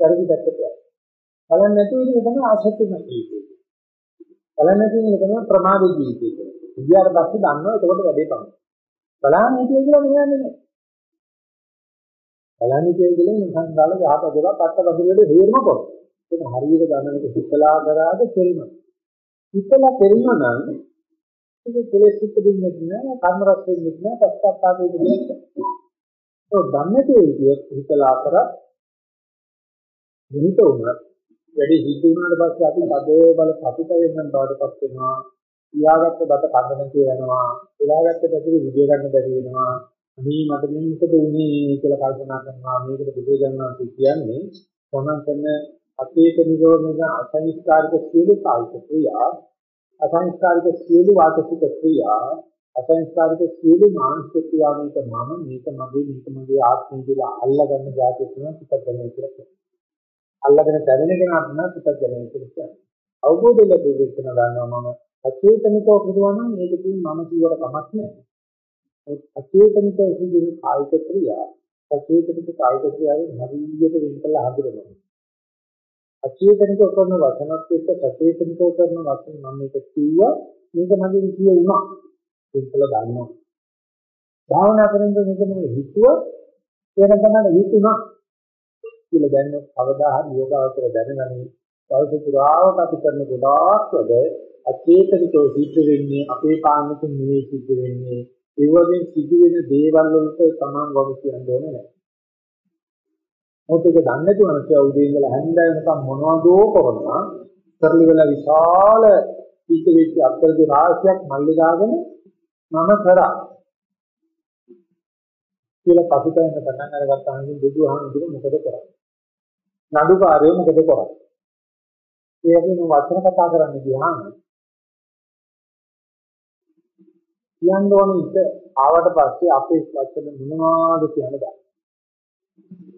පරිදි පැත්තට යනවා. බලන්නේ නැතුව ඉතින් තමයි ආශක්තිය නැති බලන්න තියෙන එක තමයි ප්‍රමාද ජීවිතය කියන්නේ. ඉතියාට පස්සේ දන්නවා එතකොට වැඩේ තමයි. බලන්න හිතේ කියලා මෙයන්නේ නැහැ. බලන්න හිතේ කියලා නිකන් දාලා ගහප දෙක පට්ට බදුලේ හේරම කොට. ඒක හරියට ගන්න එක හිතලා කරාද කෙරෙම. හිතලා කෙරෙම නම් ඒක කෙලෙස් සිත් දෙන්නේ නැහැ, කර්ම රස දෙන්නේ නැහැ, පස්සත්තාප දෙන්නේ නැහැ. ඒක දන්නේ තේ හිතලා කරා විහිත උනත් වැඩි සිද්ධ වුණාට පස්සේ අපි පද බල පතිත වෙනන් බවටපත් වෙනවා. ලියාගත්ත බත කන්න නැතුව යනවා. ලියාගත්ත පැතිරි විදිය ගන්න බැරි වෙනවා. අනේ මට මේ මොකද උනේ කියලා කල්පනා කරනවා. මේකට බුදුරජාණන් කියන්නේ තමන් කරන අතීත නිරෝධන අසංස්කාරික සියලු කායික ක්‍රියා අසංස්කාරික සියලු වාචික ක්‍රියා අසංස්කාරික සියලු මානසික ක්‍රියා මේක මම මේක මගේ මේක මගේ ආත්මය කියලා අල්ලගන්න જાතිය තමයි පිටත් කරන්නේ කියලා කියනවා. අල්ලගෙන දැවෙන කෙනාට නම් පිටත් දැනෙන කියලා. අවබෝධය ලැබුවෙ කියන ගන්නවා මම අචේතනිකව කියනවා නම් මේක තියෙන මම කියවට කමක් නැහැ. අචේතනිකව සිදුවන කායික ක්‍රියා අචේතනික කායික ක්‍රියාවෙන් හරියට වෙන් කළා හඳුනනවා. අචේතනිකව කරන වචනත් එක්ක සචේතනිකව කරන වචන මම මේක කිව්වා මේක මගෙන් කියුණා. ඒක කියලා දන්නවා. භාවනා කරනකොට මේක මම හිතුවා ඒක තමයි හිතුණා. කියලා දැනන කවදා හරි යෝගාවචර දැනගනි දවස පුරාවට අපි කරන ගොඩාක් වැඩ අචේතනිකව සිද්ධ වෙන්නේ අපේ පාන්නකින් නෙවෙයි සිද්ධ වෙන්නේ ඒ වගේ සිදු වෙන දේවල් වලට තමන් වගේ කියන්න ඕනේ නැහැ. මොකද ඒක දන්නේ නැතුව නැතිව උදේ ඉඳලා හැන්ද වෙනකම් මොනවදෝ කරනවා කරලි වෙලා විශාල පිට වෙච්ච අත්තරගේ රාශියක් මල්ලි දාගෙන මම කරා කියලා පසුතැවෙන පටන් අරගත්තාම බුදුහාමුදුරුවෝ මොකද කරන්නේ? නඩුකාරය මොකද කරන්නේ? ඒ වගේම වචන කතා කරන්න ගියාම කියන්න ඕනේ ඉත ආවට පස්සේ අපේ වචන මොනවාද කියන දා.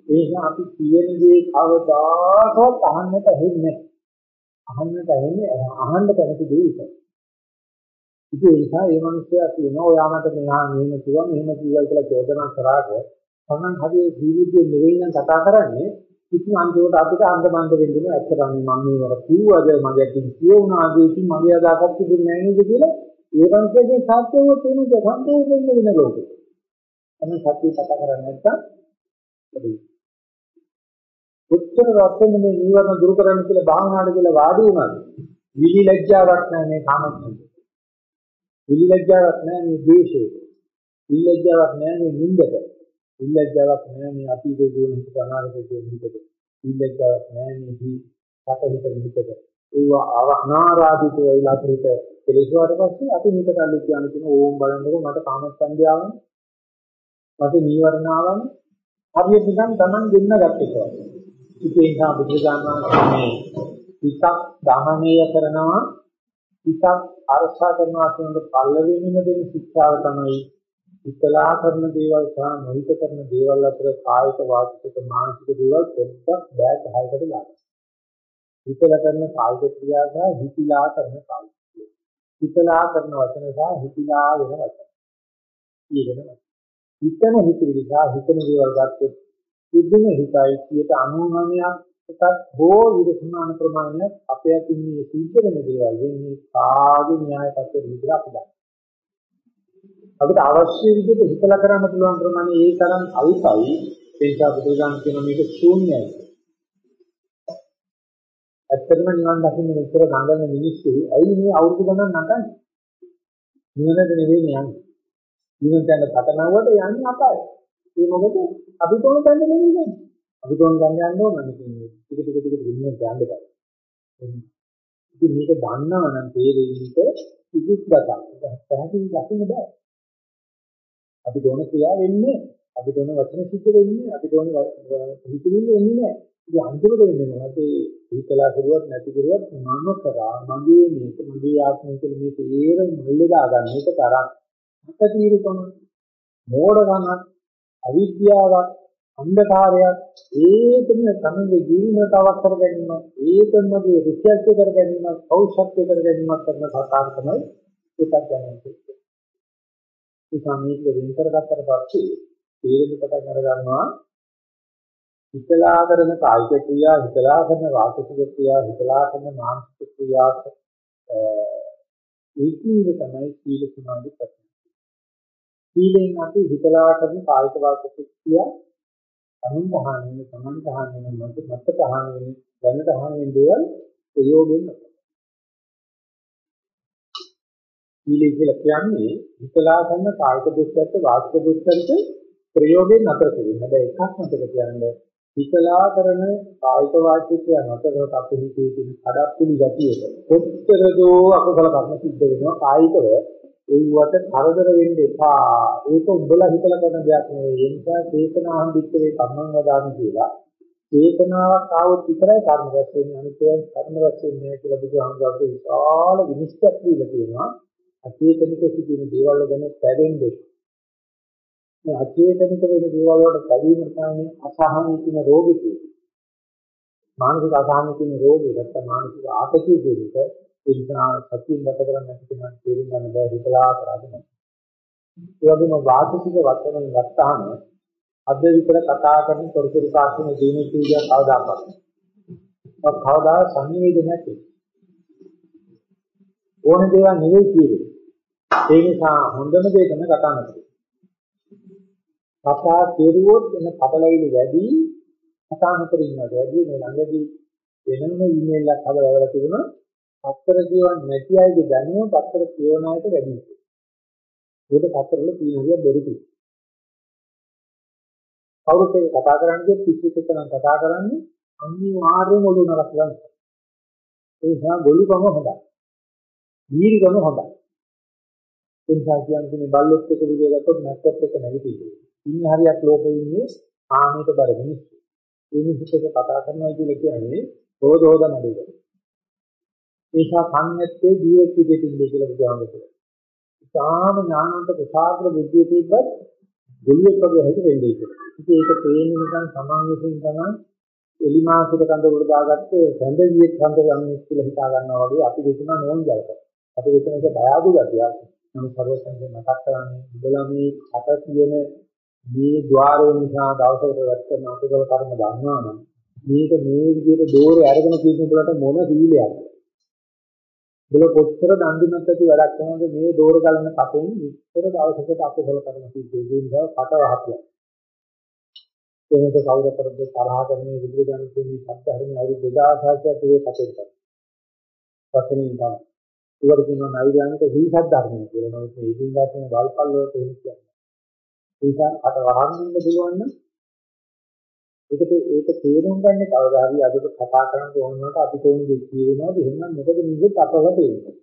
ඒ නිසා අපි කියන දේ කවදාකවත් අහන්නට හෙන්නේ අහන්නට හෙන්නේ අහන්න කැමති දේ විතරයි. ඉතින් ඒ නිසා මේ මිනිස්සයා කියනවා ඔයා මට මෙහා මෙහෙම කිව්වා මෙහෙම කිව්වා කියලා චෝදනා කරාට තමන් හදියේ ජීවිතේ නෙවෙයි නම් කතා කරන්නේ ඉතින් අන්තිමට අපිට අන්දමන්ද වෙන්නේ ඇත්තටම මම මේවා කිව්වද මගේ අතින් කියුණාද ඉතින් මගේ අදහසක් තිබුණේ නැහැ නේද කියලා ඒ වන්සේගේ සත්‍යව තේරුම් ගන්න සම්පූර්ණ වෙන ලෝකෙ. තමයි සත්‍ය කතා කරන්නේ නැත්තම් කොච්චර රස්සෙන් මේ නීවරණ දුරු කරන්න කියලා භාවනාවට කියලා වාඩි වුණාද? විලි ලැජ්ජාවක් නැහැ මේ කාමච්ඡන්ද. විලැජ්ජාවක් නැහැ මේ ද්වේෂයට. විලැජ්ජාවක් නැහැ මේ නින්දට. විලැජ්ජාවක් නැහැ මේ අතීතයේ දුවන හිත අනාගතයේ දුවන හිතට. විලැජ්ජාවක් නැහැ මේ දී සැපහිත හිතට. ඒවා අනාරාධිත වෙලා පිට කෙලෙසුවාට පස්සේ අපි හිත කල්ලි කියන කෙන ඕම් බලන්නකො මට කාමච්ඡන්දය ආවනේ. මට නීවරණ ආවනේ. හරියට නිකන් Taman දෙන්න ගත්තේ. ඉතින් සා බුදුසාමනා මේ හිතක් දහණය කරනවා හිතක් අරසා කරනවා කියන පල්ලවෙන්නම දෙන ශික්ෂාව තමයි හිතලා කරන දේවල් සහ නොහිත කරන දේවල් අතර කායික වාචික මානසික දේවල් පොඩ්ඩක් බෑග් හයකට දාන්න. හිතලා කරන කායික ක්‍රියා සහ හිතිලා කරන කායික ක්‍රියා. හිතලා කරන වචන සහ හිතිලා වෙන වචන. ඊගෙනවා. හිතන හිතවිලි සහ හිතන දේවල් ගත්තොත් බුදුම හිතයි 99ක් එකක් හෝ ඊට සමාන ප්‍රමාණයක් අපේ අතින් මේ සිද්ධ වෙන දේවල් වෙන්නේ කාගේ න්‍යාය පත්‍රෙ විදිහට අපි දන්නවා. අපිට අවශ්‍ය විදිහට හිතලා කරන්න පුළුවන් ප්‍රමාණය ඒ තරම් අල්පයි ඒ නිසා බුදුගාම කියන මේක ශූන්‍යයි. ඇත්තටම නිවන් දකින්න මෙච්චර ගඟන මිනිස්සු ඇයි මේ අවුරුදු ගණන් නටන්නේ? නිවනට නෙවෙයි යන්නේ. නිවනට යන පතනවට යන්නේ අපාය. ඒ මොකද අපි කොහොමද යන්නේ නෙවෙයි යන්නේ. අපි කොහොමද යන්න ඕන නම් ටික ටික ටික ටික නිවනට යන්න බෑ. ඉතින් මේක දන්නවා නම් තේරෙන්නේ සුදුසුකම්. පැහැදිලි දකින්න බෑ. අපිට ඕන ක්‍රියා වෙන්නේ අපිට ඕන වචන සිද්ධ වෙන්නේ අපිට ඕන හිතවිල්ල එන්නේ නැහැ. ඉතින් අන්තිමට වෙන්නේ මොකද? ඒ හිතලා කරුවත් නැති කරුවත් මම කරා මගේ මේක මගේ ආත්මය කියලා මේ තේරෙම මුල්ලේ දාගන්න එක තරම් අතීරුකම මෝඩකමක් අවිද්‍යාවක් අන්ධකාරයක් ඒකම තමයි ජීවිතයට අවශ්‍ය කර ගැනීම ඒකමගේ රුචියක් කර ගැනීම කෞශල්‍ය කර ගැනීමක් කරන සාකාර තමයි ඒකත් දැනෙන්නේ ඒ සමීප වෙන කරගත්තට පස්සේ තීරණ පටන් අර ගන්නවා හිතලා කරන කායික ක්‍රියා හිතලා කරන වාචික ක්‍රියා හිතලා කරන මානසික ක්‍රියා ඒකීව තමයි සීල සමාධි ප්‍රතිපද. සීලෙන් අපි හිතලා කරන කායික වාචික ක්‍රියා අනුන් දහන්නේ සමන් දහන්නේ මත මත දහන්නේ දැන දහන්නේ දේවල් ප්‍රයෝගයෙන් කරනවා. සීලය කියලා කියන්නේ හිතලා ගන්න කායික දුක්ඛත් වාචික දුක්ඛත් ප්‍රයෝගයෙන් නතර කිරීම. හැබැයි එකක් මතක තියාගන්න හිතලා කරන කායික වාචික නතරට අපේ හිතේ තියෙන කඩප්පුලි ගතියට කොච්චර දෝ අකුසල කර්ම සිද්ධ වෙනවා කායිකව ඒවට කරදර වෙන්න එපා. ඒක උඹලා හිතලා කරන දෙයක් නෙවෙයි. ඒ නිසා චේතනාහං විච්චේ කම්මං වදාමි කියලා. චේතනාවක් ආවොත් විතරයි කර්ම රැස් වෙන්නේ. අනිත් ඒවා කර්ම රැස් වෙන්නේ නැහැ කියලා බුදුහාමුදුරුවෝ විශාල විනිශ්චයක් දීලා තියෙනවා. අචේතනික සිදුවෙන දේවල් ගැන පැරෙන්නේ. මේ අචේතනික වෙන දේවල් වලට පැවීම තමයි අසහනී කියන රෝගී කියන්නේ. මානසික අසහනී කියන රෝගී නැත්නම් මානසික ආතතිය කියන එක ඒ නිසා සතියෙන් ගත කරන්නේ නැති කෙනාට තේරුම් ගන්න බෑ හිතලා කරන්නේ. ඒ වගේම වාචික වචන ගත්තාම අද විතර කතා කරන තොරතුරු සාක්ෂණ දෙන්නේ කියන කවදාකවත්. කවදා සංවේදනයක් නැති. ඕන දේවල් නෙවෙයි කියන්නේ. ඒ නිසා හොඳම දේ තමයි කතා නොකර. කතා කෙරුවොත් එන කපලවිලි වැඩි කතා නොකර ඉන්නවට වැඩි මේ ළඟදී වෙනම ඊමේල් එකක් හදලා ඉවර තිබුණා. පත්තර කියවන්නේ නැති අයගේ දැනුම පත්තර කියවන අයට වැඩි. ඒකට පත්තරවල තියෙන හරිය බොරු කිව්වා. කවුරුත් ඒක කතා කරන්නේ කිසිත් එක්ක නම් කතා කරන්නේ අනිවාර්යයෙන්ම ඔළුව නරක ගන්නවා. ඒ නිසා ගොළුකම හොඳයි. දීර්ඝම හොඳයි. ඒ නිසා කියන්නේ බල්ලොත් එක්ක විදිය ගත්තොත් නැක්කත් එක්ක නැගිටියි. ඉන්න හරියක් ලෝකෙ ඉන්නේ ආමයට බර මිනිස්සු. ඒ මිනිස්සුත් කතා කරනවා කියලා කියන්නේ හොද හොද නඩේක. ඒ නිසා කන්නැත්තේ දීයක් විදියට ඉන්නේ කියලා බුදුහාමුදුරුවෝ. ඉතාම ඥානවන්ත ප්‍රසාද බුද්ධිය තිබ්බත් ගොල්ලෙක් වගේ හිත වෙන්නේ ඒක. ඉතින් ඒක තේන්නේ නිකන් සමන් විසින් තමයි එලිමාසික කඳ උඩ දාගත්ත සැඳවියෙක් කඳ යන්නේ කියලා හිතා ගන්නවා වගේ අපි දෙතුන නෝන් ජලක. අපි දෙතුන එක බය අඩු ගතියක්. නමුත් සර්වසංගේ මතක් කරන්නේ ඉබලා මේ කට කියන මේ ద్వාරය නිසා දවසකට වැඩ කරන අකුසල කර්ම දන්නවා නම් මේක මේ විදිහට දෝරේ අරගෙන කියන උඹලට මොන සීලයක්ද? උඹල කොච්චර දන් දුන්නත් ඇති වැඩක් කරනවද මේ දෝර ගලන කපෙන් විතර දවසකට අකුසල කර්ම සිද්ධ වෙනවා කට වහතියක්. එනක කවුරු කරද තරහ කරන්නේ බුදුරජාණන් වහන්සේ සත්‍ය හරිනේ අවුරුදු 2600ක් ඉවේ කටේ කරා. වචනින් තමයි ඒකට කියනවා නෛර්යානික සීසත් ධර්මය කියලා. නමුත් මේ ඉදින්දා කියන වල්පල් වලට එහෙම කියන්නේ. සීසත් අට වහන් ඉන්න පුළුවන් නම් ඒකට ඒක තේරුම් ගන්න කවදා හරි අදට කතා කරන්න ඕන වුණාට අපිට ඕන දෙයක් කියවෙනවාද එහෙනම් මොකද නිකුත් අපව තේරෙන්නේ.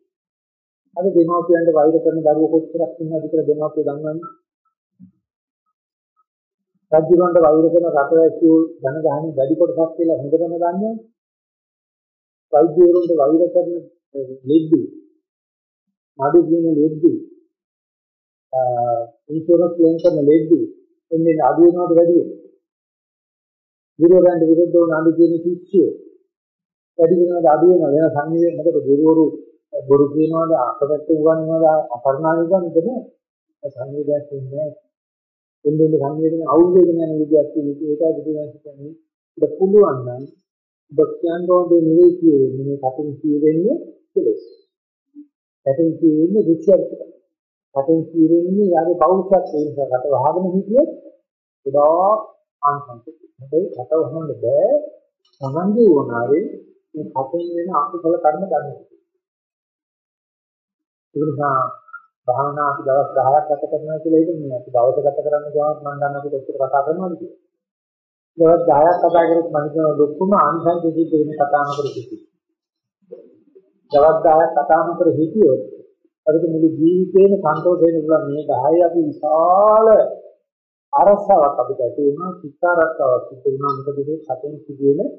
අද දෙමාපියන්ට වෛර කරන දරුවෝ කොච්චරක් ඉන්නවද කියලා දෙමාපියෝ දන්නවනේ. රජුරන්ට වෛර කරන රටවැසියෝ ජනගහනේ වැඩි කොටසක් කියලා හොඳටම දන්නවා. වෛද්‍යවරුන්ට වෛර කරන ලෙඩ්ඩු නඩු කියන ලෙඩ්ඩු ඉන්ෂුරන්ස් ක්ලේම් කරන ලෙඩ්ඩු එන්නේ අඩු වෙනවද වැඩි වෙනවද? ගුරුවරයන්ට විරුද්ධව නඩු කියන ශිෂ්‍යය වැඩි වෙනවද අඩු වෙනවද? වෙන සංනිවේද මොකද ගුරුවරු බොරු කියනවාද අපකට උගන්වනවාද අපර්ණාලි උගන්වනද නෑ. සංනිවේදයක් ඉන්නේ එන්නේ සංවේදනය අවුල් වෙගෙන යන විදිහක් තියෙනවා. ඒකයි බුදුදහම කියන්නේ. ඒක පුළුවන් නම් ඔබ කියනෝදේ නෙවෙයි කියෙන්නේ මේ කටින් කියෙන්නේ කෙලෙස්. කටින් කියෙන්නේ දුක්ඛයක්. කටින් කියෙන්නේ යාගේ පෞරුෂයක් ඒ නිසා කට වහගෙන හිටියොත් ගොඩාක් ආංශන්ත. හැබැයි කට වහන්න බෑ. සමන්ගේ වුණාවේ මේ කටින් වෙන අකුසල කර්ම ගන්න. ඒ නිසා භාවනා අපි දවස් 10ක් ගත කරනවා කියලා හිතන්නේ අපි දවස් ගත කරන්න ගියාම මම දන්න අපි කොච්චර කතා කරනවද කියලා. දවස් 10ක් කතා කරොත් මම කියන ලොකුම ආනිසංස සිද්ධ වෙන කතා නොකර සිටියි. දවස් 10ක් කතා නොකර හිටියොත් අපිට මුළු ජීවිතේම සන්තෝෂ වෙන්න පුළුවන් මේ 10 අපි විශාල අරසාවක් අපිට ඇති වුණා චිත්තාරක්ෂාවක් සිද්ධ වුණා. මොකද මේ සතෙන් සිදුවෙන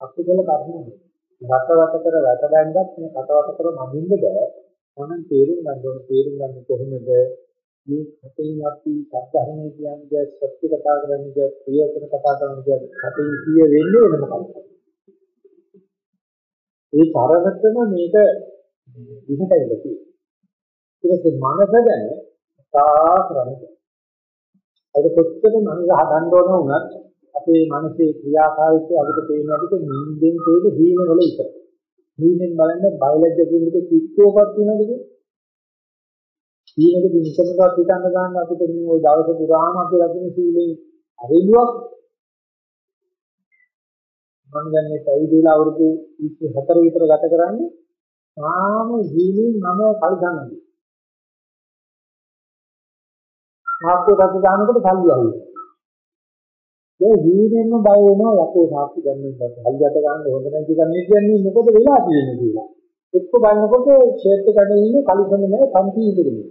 අකුසල කර්ම. රටවට කර වැට බැඳගත් මේ කටවට කර මනින්න බෑ. මොනන් තේරුම් ගන්න ඕන තේරුම් ගන්න කොහොමද? මේ කටින් අපි සත්‍යධර්මයේ කියන්නේ සත්‍ය කතා කරන්නේ ප්‍රියවචන කතා කරන්නේ කටින් කිය වෙන්නේ වෙන මොකක්ද? ඒ තරමටම මේක විහිදෙන්න තියෙනවා. ඊට පස්සේ මනස ගැන කතා කරන්නේ ඒක කොච්චර මනස හදන්න ඕන වුණත් අපේ මනසේ ක්‍රියාකාරීත්වය අපිට පේන අපිට නිින්දෙන් තේද හීන වල ඉතල හීනෙන් බලන්න බයලජ්‍ය කියන එක කික්කෝපත් වෙනවද කියන්නේ? හීනෙක දිනකමකට හිතන්න ගන්න අපිට මේ ওই දවස පුරාම අපි රකින්න සීලෙන් අරිලුවක් මම දැන් මේ පැවිදිලා අවුරුදු 24 විතර ගත කරන්නේ තාම හීනෙන් මම කල්ගන්නදී. මාත්‍ය ගත දානකොට සල්ලි අහුවෙනවා. ඒ හීනෙන්ම බය වෙනවා යකෝ සාක්ෂි ගන්න ඉස්සත්. හල්ලියට ගන්න හොඳ නැති කන්නේ කියන්නේ මොකද වෙලා තියෙන්නේ කියලා. එක්ක බලනකොට ෂේප් එක ගන්න ඉන්නේ කලිසම නෑ පන්ති ඉදිරියේ.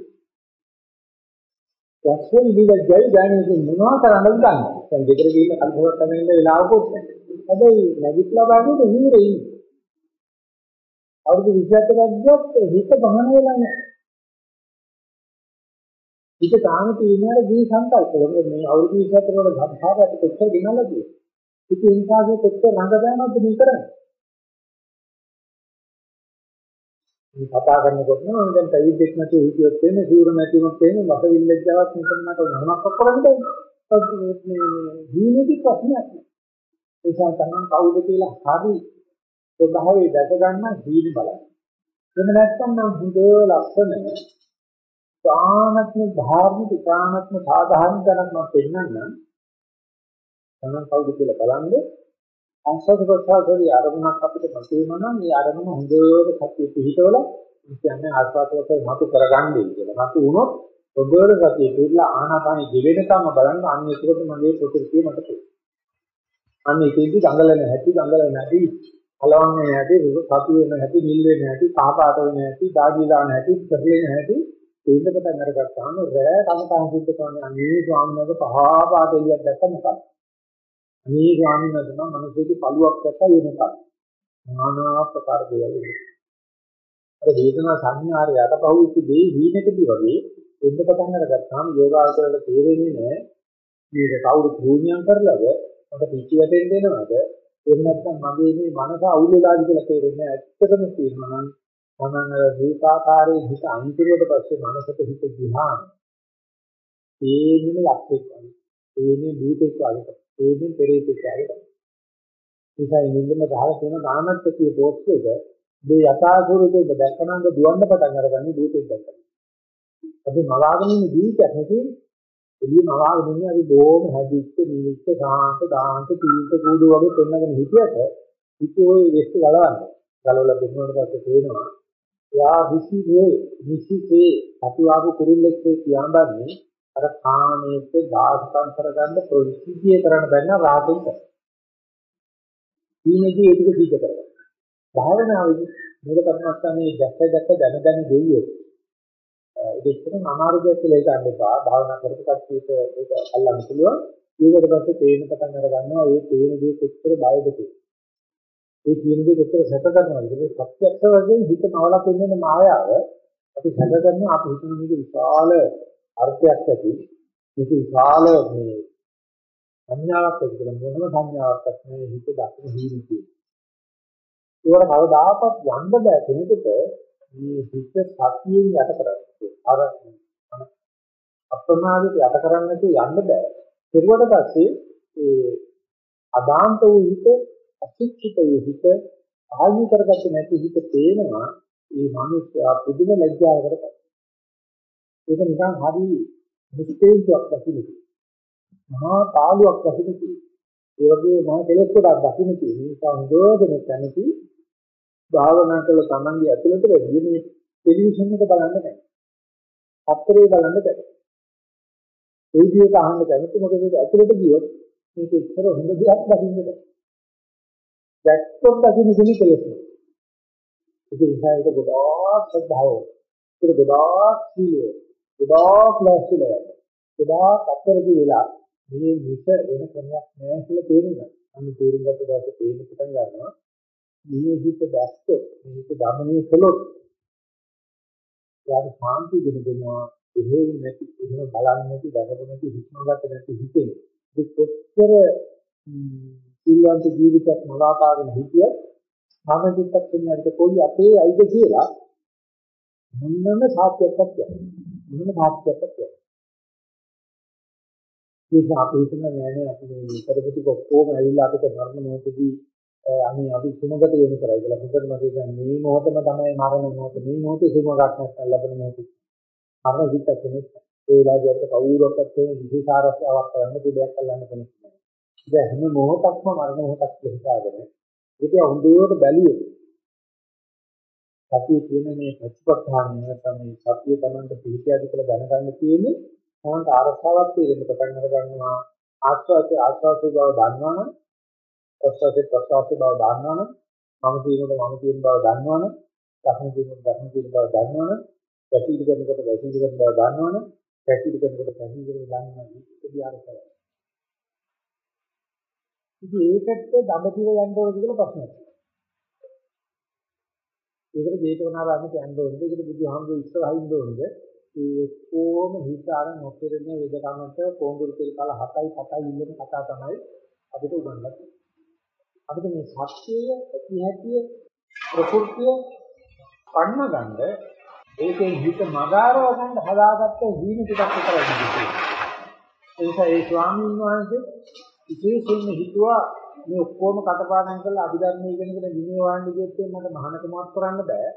යක්ෂෝ ඉලිලජ්ජයි දැනෙන්නේ මොනවා කරන්නද දන්නේ. දැන් ගෙදර ගිහින් කල්පවත් තමයි ඉන්න වෙලාවකුත් නැහැ. හැබැයි නැගිටලා බලනකොට හිරේ ඉන්නේ. අවුරුදු 27ක් ගියත් හිත බහන වෙලා නැහැ. ඒක තාම තියෙනවා දී සංකල්ප වල මේ අවුරුදු 24 වල සම්භාවයට කොච්චර ගෙනල්ලා තියෙන්නේ. ඒක ඒ නිසාගේ කොච්චර ළඟ දානවද මේ කරන්නේ. මේ කතා කරනකොට නම් දැන් පැවිද්දෙක් නැතුව හිටියොත් එන්නේ සිවුර නැතිවොත් එන්නේ මට විල්ලෙජ්ජාවක් මෙතන මට මොනවක් කරන්නේ. මේ ජීවිතේ ප්‍රශ්නයක් නෑ. ඒ නිසා තමයි කවුද කියලා හරි ස්වභාවය දැක ගන්න ජීවි බලන්න. එහෙම නැත්නම් නම් හොඳ ලස්සන තානත්ම ධාර්මික තානත්ම සාධාරණ දැනක් මම පෙන්නන්නම් තමන් කවුද කියලා බලන්න ආස්වාද ප්‍රසආසදී අරමුණක් අපිට මතුවෙනවා නම් මේ අරමුණ හොඳට සතිය පිහිටවල කියන්නේ ආස්වාද ප්‍රසආස මතු කරගන්නේ කියලා. මතු වුණොත් හොඳට සතිය පිළිලා ආනාපානෙ ජීවෙනකම් බලන්න අන්න ඒකට මගේ ප්‍රතික්‍රිය මට තේරෙනවා. අන්න ඒකෙදි දඟලන හැටි දඟලන හැටි කලවන්නේ නැති සතු වෙන හැටි නිල් වෙන හැටි කහ පාට වෙන හැටි දාගී දාන හැටි ප්‍රතිලෙන හැටි තේින්න පටන් අරගත්තාම රෑ කමතහන් සුද්ධ කරන්නේ අනේ ස්වාමීන් වහන්සේ පහ පාට එළියක් දැක්ක මොකක්ද? අනේ ස්වාමීන් වහන්සේ නම් මිනිස්සුගේ පළුවක් දැක්කා ඒ මොකක්ද? নানা ප්‍රකාර දේවල් අර වේදනා සංඥාරය යටපහුවෙච්ච දේ හීනෙකදී වගේ එන්න පටන් අරගත්තාම යෝගාවචරයට තේරෙන්නේ නැහැ මේක කවුරු භූමියම් කරලාද? මට පිටි වැටෙන්න දෙනවද? එහෙම නැත්නම් මගේ මේ මනස අවුල් වෙලාද කියලා තේරෙන්නේ ඇත්තටම තියෙනවා නම් තමන් අර දීපාකාරයේ හිත අන්තිමට පස්සේ මනසට හිත දිහා තේන්නේ යක්ෙක් වගේ. තේන්නේ භූතෙක් වගේ. තේන්නේ පෙරේතෙක් වගේ. ඒසයි නින්දම ගහලා තියෙන නාමත්‍ය පෝස්ට් එක මේ යථා ස්වරූපේ දැක්කනංග දුවන්න පටන් අරගන්නේ භූතෙක් දැක්කම. අපි මවාගෙන ඉන්න ජීවිතයක් නැති එළිය මවාගෙන ඉන්නේ අපි බොහොම හැදිච්ච නිවිච්ච සාහන්ත දාහන්ත තීන්ත කූඩු වගේ පෙන්නගෙන හිටියට හිතේ ওই වෙස්ස ගලවන්නේ. ගලවලා දෙන්නුවට පස්සේ තේනවා යා විසිවේ විසිසේ අතුවාපු කුරුල්ලෙක් කියඹන්නේ අර කාමයේ දාසකම් කරගන්න ප්‍රතිසිද්ධිය කරන්න බැන්න රාගෙන් කරා. ඊමේදී ඒක සිද්ධ කරගන්න. භාවනාවේදී මූල කර්මස්ථානයේ දැක්ක දැක්ක දැන දැන දෙවියෝ. ඒක එච්චරම අමාරු දෙයක් කියලා හිතන්න එපා. භාවනා කරපු කට්ටියට ඒක අල්ලන්න පුළුවන්. ඊට පස්සේ තේරෙන පටන් අර ගන්නවා ඒ තේරෙන දේ කොච්චර බයද කියලා. ඒ කියන දේ කොච්චර සැක ගන්නවද? මේ ප්‍රත්‍යක්ෂ වශයෙන් හිත නවලා පෙන්වන මායාව අපි සැක ගන්න අපි හිතන මේක විශාල අර්ථයක් ඇති. මේක විශාල මේ සංඥාවක් ඇති කියලා මොනම සංඥාවක් නැහැ හිත දක්න හිමිතියි. ඒවට කවදාකවත් යන්න බෑ කෙනෙකුට මේ හිත සතියෙන් යට කරන්නේ. අර අප්‍රමාදයට යට කරන්නේ නැතුව යන්න බෑ. ඒකට පස්සේ ඒ අදාන්ත වූ හිත අශික්ෂිත වූ හිත ආයු කරගත්තේ නැති හිත පේනවා මේ මිනිස්යා පුදුම ලැජ්ජාවකට ඒක නිකන් හරි මුස්තේජයක් දකින්න මහා පාළුවක් දකින්න ඒ වගේ මහා කෙලෙස් කොටක් දකින්න තියෙන නිසා හොඳට කැමති භාවනා කළ තමන්ගේ ඇතුළත වැඩි මේ ටෙලිවිෂන් එක බලන්න නැහැ. අත්තරේ බලන්න බැහැ. ඒ විදිහට අහන්න කැමති මොකද ඒක ඇතුළට ගියොත් මේක ඉස්සර හොඳ දෙයක් දකින්න බෑ. දැක්කොත් දකින්න කෙනෙක් කෙලෙස් නෑ. ඒක නිසා ඒක ගොඩාක් ශ්‍රද්ධාව. ඒක ගොඩාක් සීලය. ගොඩාක් ලැස්තිලය. ගොඩාක් අත්තරදී වෙලා මේ මිස වෙන ක්‍රමයක් නෑ කියලා තේරුම් ගන්න. අන්න තේරුම් ගත්ත දවසේ තේරෙන්න පටන් ගන්නවා. මේ හිත දැක්කොත් මේ හිත දමනය කළොත් යාට සාන්තිය දෙන දෙනවා එහෙම නැති එහෙම බලන්නේ නැති දැකපො නැති හිතනගත නැති හිතේ ඒ කොච්චර සිල්වන්ත ජීවිතයක් මලාකාගෙන හිටිය සාමජිත්තක් වෙනවාට කොයි අපේ අයිද කියලා මොනම සාක්ෂියක්වත් නැහැ. මොනම සාක්ෂියක්වත් නැහැ. ඒක අපි හිතන නෑ නේ අපි මේ කරපු ටික ඔක්කොම ඇවිල්ලා අපිට මරණ මොහොතදී අනේ අපි සුමගත යොමු කරයි කියලා හොඳට මතක ගන්න මේ මොහොතම තමයි මරණ මොහොත මේ මොහොතේ සුමගත නැත්නම් ලැබෙන මොහොත මරණ හිතක් කෙනෙක් ඒ වෙලාවේ අපිට කවුරුවක්වත් වෙන විශේෂ ආරක්ෂාවක් කරන්න දෙයක් අල්ලන්න කෙනෙක් නෑ. ඉතින් හැම මොහොතක්ම මරණ මොහොතක් කියලා හිතාගෙන ඒක හොඳට බැලුවොත් සතිය කියන මේ ප්‍රතිපත්තාන නැත්නම් මේ සතිය තමන්ට පිළිපැද කියලා දැනගන්න තියෙන්නේ තමන්ට ආරක්ෂාවක් දෙන්න පටන් අර ගන්නවා ආස්වාදයේ ආස්වාදයේ බව දන්නවනම් ප්‍රසවාසයේ ප්‍රසවාසයේ බව දන්නවනම් මම කියනකොට මම කියන බව දන්නවනම් දක්න කියනකොට දක්න කියන බව දන්නවනම් පැතිලි කරනකොට පැතිලි කරන බව දන්නවනම් පැතිලි කරනකොට පැතිලි කරන දන්නවනම් මේකදී අරසයි. ඉතින් ඒකට දඹදිව යන්න ඕනද කියලා ප්‍රශ්නයක්. ඒකට ජේතවනාරාමයට යන්න ඕනද? ඒකට බුදුහාමුදුරු ඉස්සරහින් ඉන්න ඕනද? ඒ කොහොම හිතාර නොපෙරෙන වේදකමට කොඳුරු තෙල් කල 7යි 7යි ඉන්න කතා තමයි අපිට උගන්වන්නේ. අපිට මේ සත්‍යය ඇතිහැටිය ප්‍රകൃතිය පන්න ගන්න ඒකෙන් හිත මගාරව ගන්න හදාගත්ත වීණ ටිකක් විතරයි තියෙන්නේ. ඒ නිසා ඒ ස්වාමීන් වහන්සේ විශේෂයෙන්ම හිතුවා මේ ඔක්කොම කටපාඩම් කරලා අභිධර්ම ඉගෙනගෙන විනය වහන්න ගියොත් මට මහානකමක් කරන්න බෑ.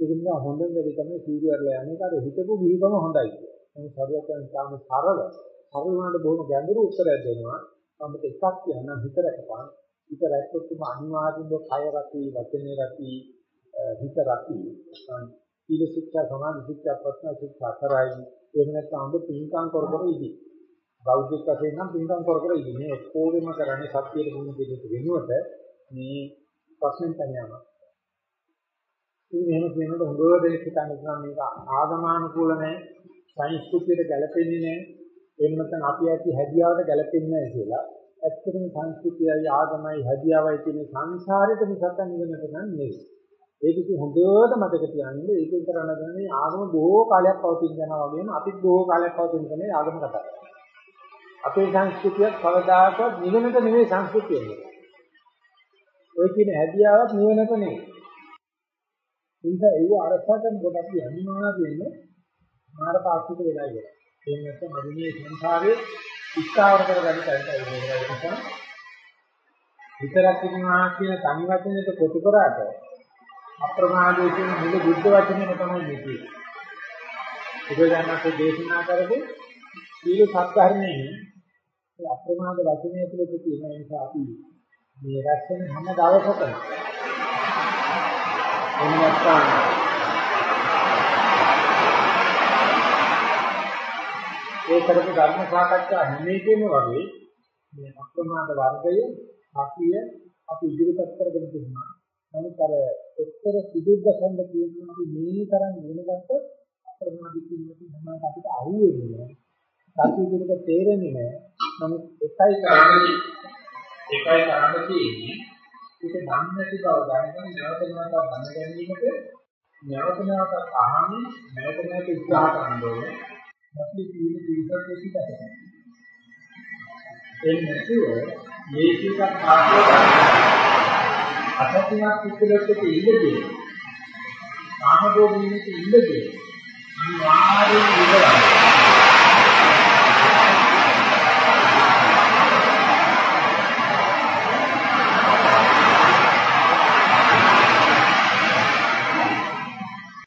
ඒක නිසා හොඳම දේ තමයි සීරියර්ලා යන්නේ. කාට හිතපු ගිහිගම හොඳයි. මේ සරුවචන සාම සරල සරල වුණාට බොහොම ගැඹුරු උත්තරයක් දෙනවා. අපිට එකක් කියන්න හිත රැකපන්. හිත රැක්කොත් තුම අනිවාර්යෙන්ම කය රැකි, වචනේ රැකි, හිත රැකි. සීල ශික්ෂා, සමාධි ශික්ෂා, ප්‍රඥා ශික්ෂා කරයි. එහෙම නැත්නම් ඔබ පින්කම් කර කර ඉදි. බෞද්ධ වශයෙන් නම් පින්කම් කර කර ඉදි. මේ ඔක්කොගෙම කරන්නේ සත්‍යයට මුහුණ දෙන්න වෙනුවට මේ ප්‍රශ්නෙන් තනියම. ඉතින් එහෙම කියනකොට හොඟ දෙනෙක් හිතන්නේ මේක ආගමානුකූල නැහැ, සංස්කෘතියට ගැලපෙන්නේ නැහැ. එහෙම නැත්නම් අපි ඇති හැදියාවට ගැලපෙන්නේ නැහැ කියලා. ඇත්තටම සංස්කෘතියයි ආගමයි හැදියාවයි කියන සංසාරෙට මිසක් නිවෙන්නට නෙවෙයි. ඒක ඉතින් හොඳට මතක තියාගන්න. ඒකෙන් කරන්න ගන්නේ ආගම බොහෝ කාලයක් පවතින යනවා වගේම අපිත් බොහෝ කාලයක් පවතින කෙනේ ආගම කතා කරන්නේ. අපේ සංස්කෘතියත් කවදාකවත් නිවෙන්නට නෙවෙයි සංස්කෘතිය. ඔය කියන හැදියාවක් නිවෙන්නට නෙවෙයි. ඉතින් ඒව අරසා කරන කොට අපි අනිවාර්ය වෙන්නේ මාර පාස්තික වෙලා ඉවරයි. ඒ නැත්නම් අදිනේ සංසාරේ ඉස්තාවර කරගන්න තැනට එනවා. විතරක් ඉන්නවා කියන තනි වචනෙට කොටු කරාට අප්‍රමාදයේ කියන මුළු බුද්ධ වචනේම තමයි මේකේ. බුදුදහමේ දේශනා කරපු සීල සත්‍ධර්මයේ ඒ අප්‍රමාද වචනය තුළ තියෙන නිසා අපි මේ රැස් වෙන හැම දවසකම එහෙම නැත්නම් ඒ කරපු ධර්ම සාකච්ඡා හැම එකෙම වගේ මේ අප්‍රමාද වර්ගය සතිය අපි ඉදිරිපත් කරගෙන තියෙනවා. නමුත් අර ඔක්තර සිදුද්ද සඳ කියන අපි මේ තරම් වෙනකට අප්‍රමාදිකින් නැති හැම අපිට අහුවෙන්නේ. සතිය කියන එක තේරෙන්නේ නැහැ. නමුත් එකයි කරන්නේ එකයි කරන්න තියෙන්නේ ඒක දන්නේ නැති බව දැනගෙන නැවත නැවත දැන ගැනීමට නැවත නැවත අහන්නේ නැවත නැවත උත්සාහ කරන්න ඕනේ. අපි කියන පිළිසක් පිටිකට. ඒ නැතුව මේකක් ආපෝ අසතියක් පිටුලට ඉඳදී කාමභෝගීනෙක ඉඳදී අනිවාර්යයෙන් ඉඳලා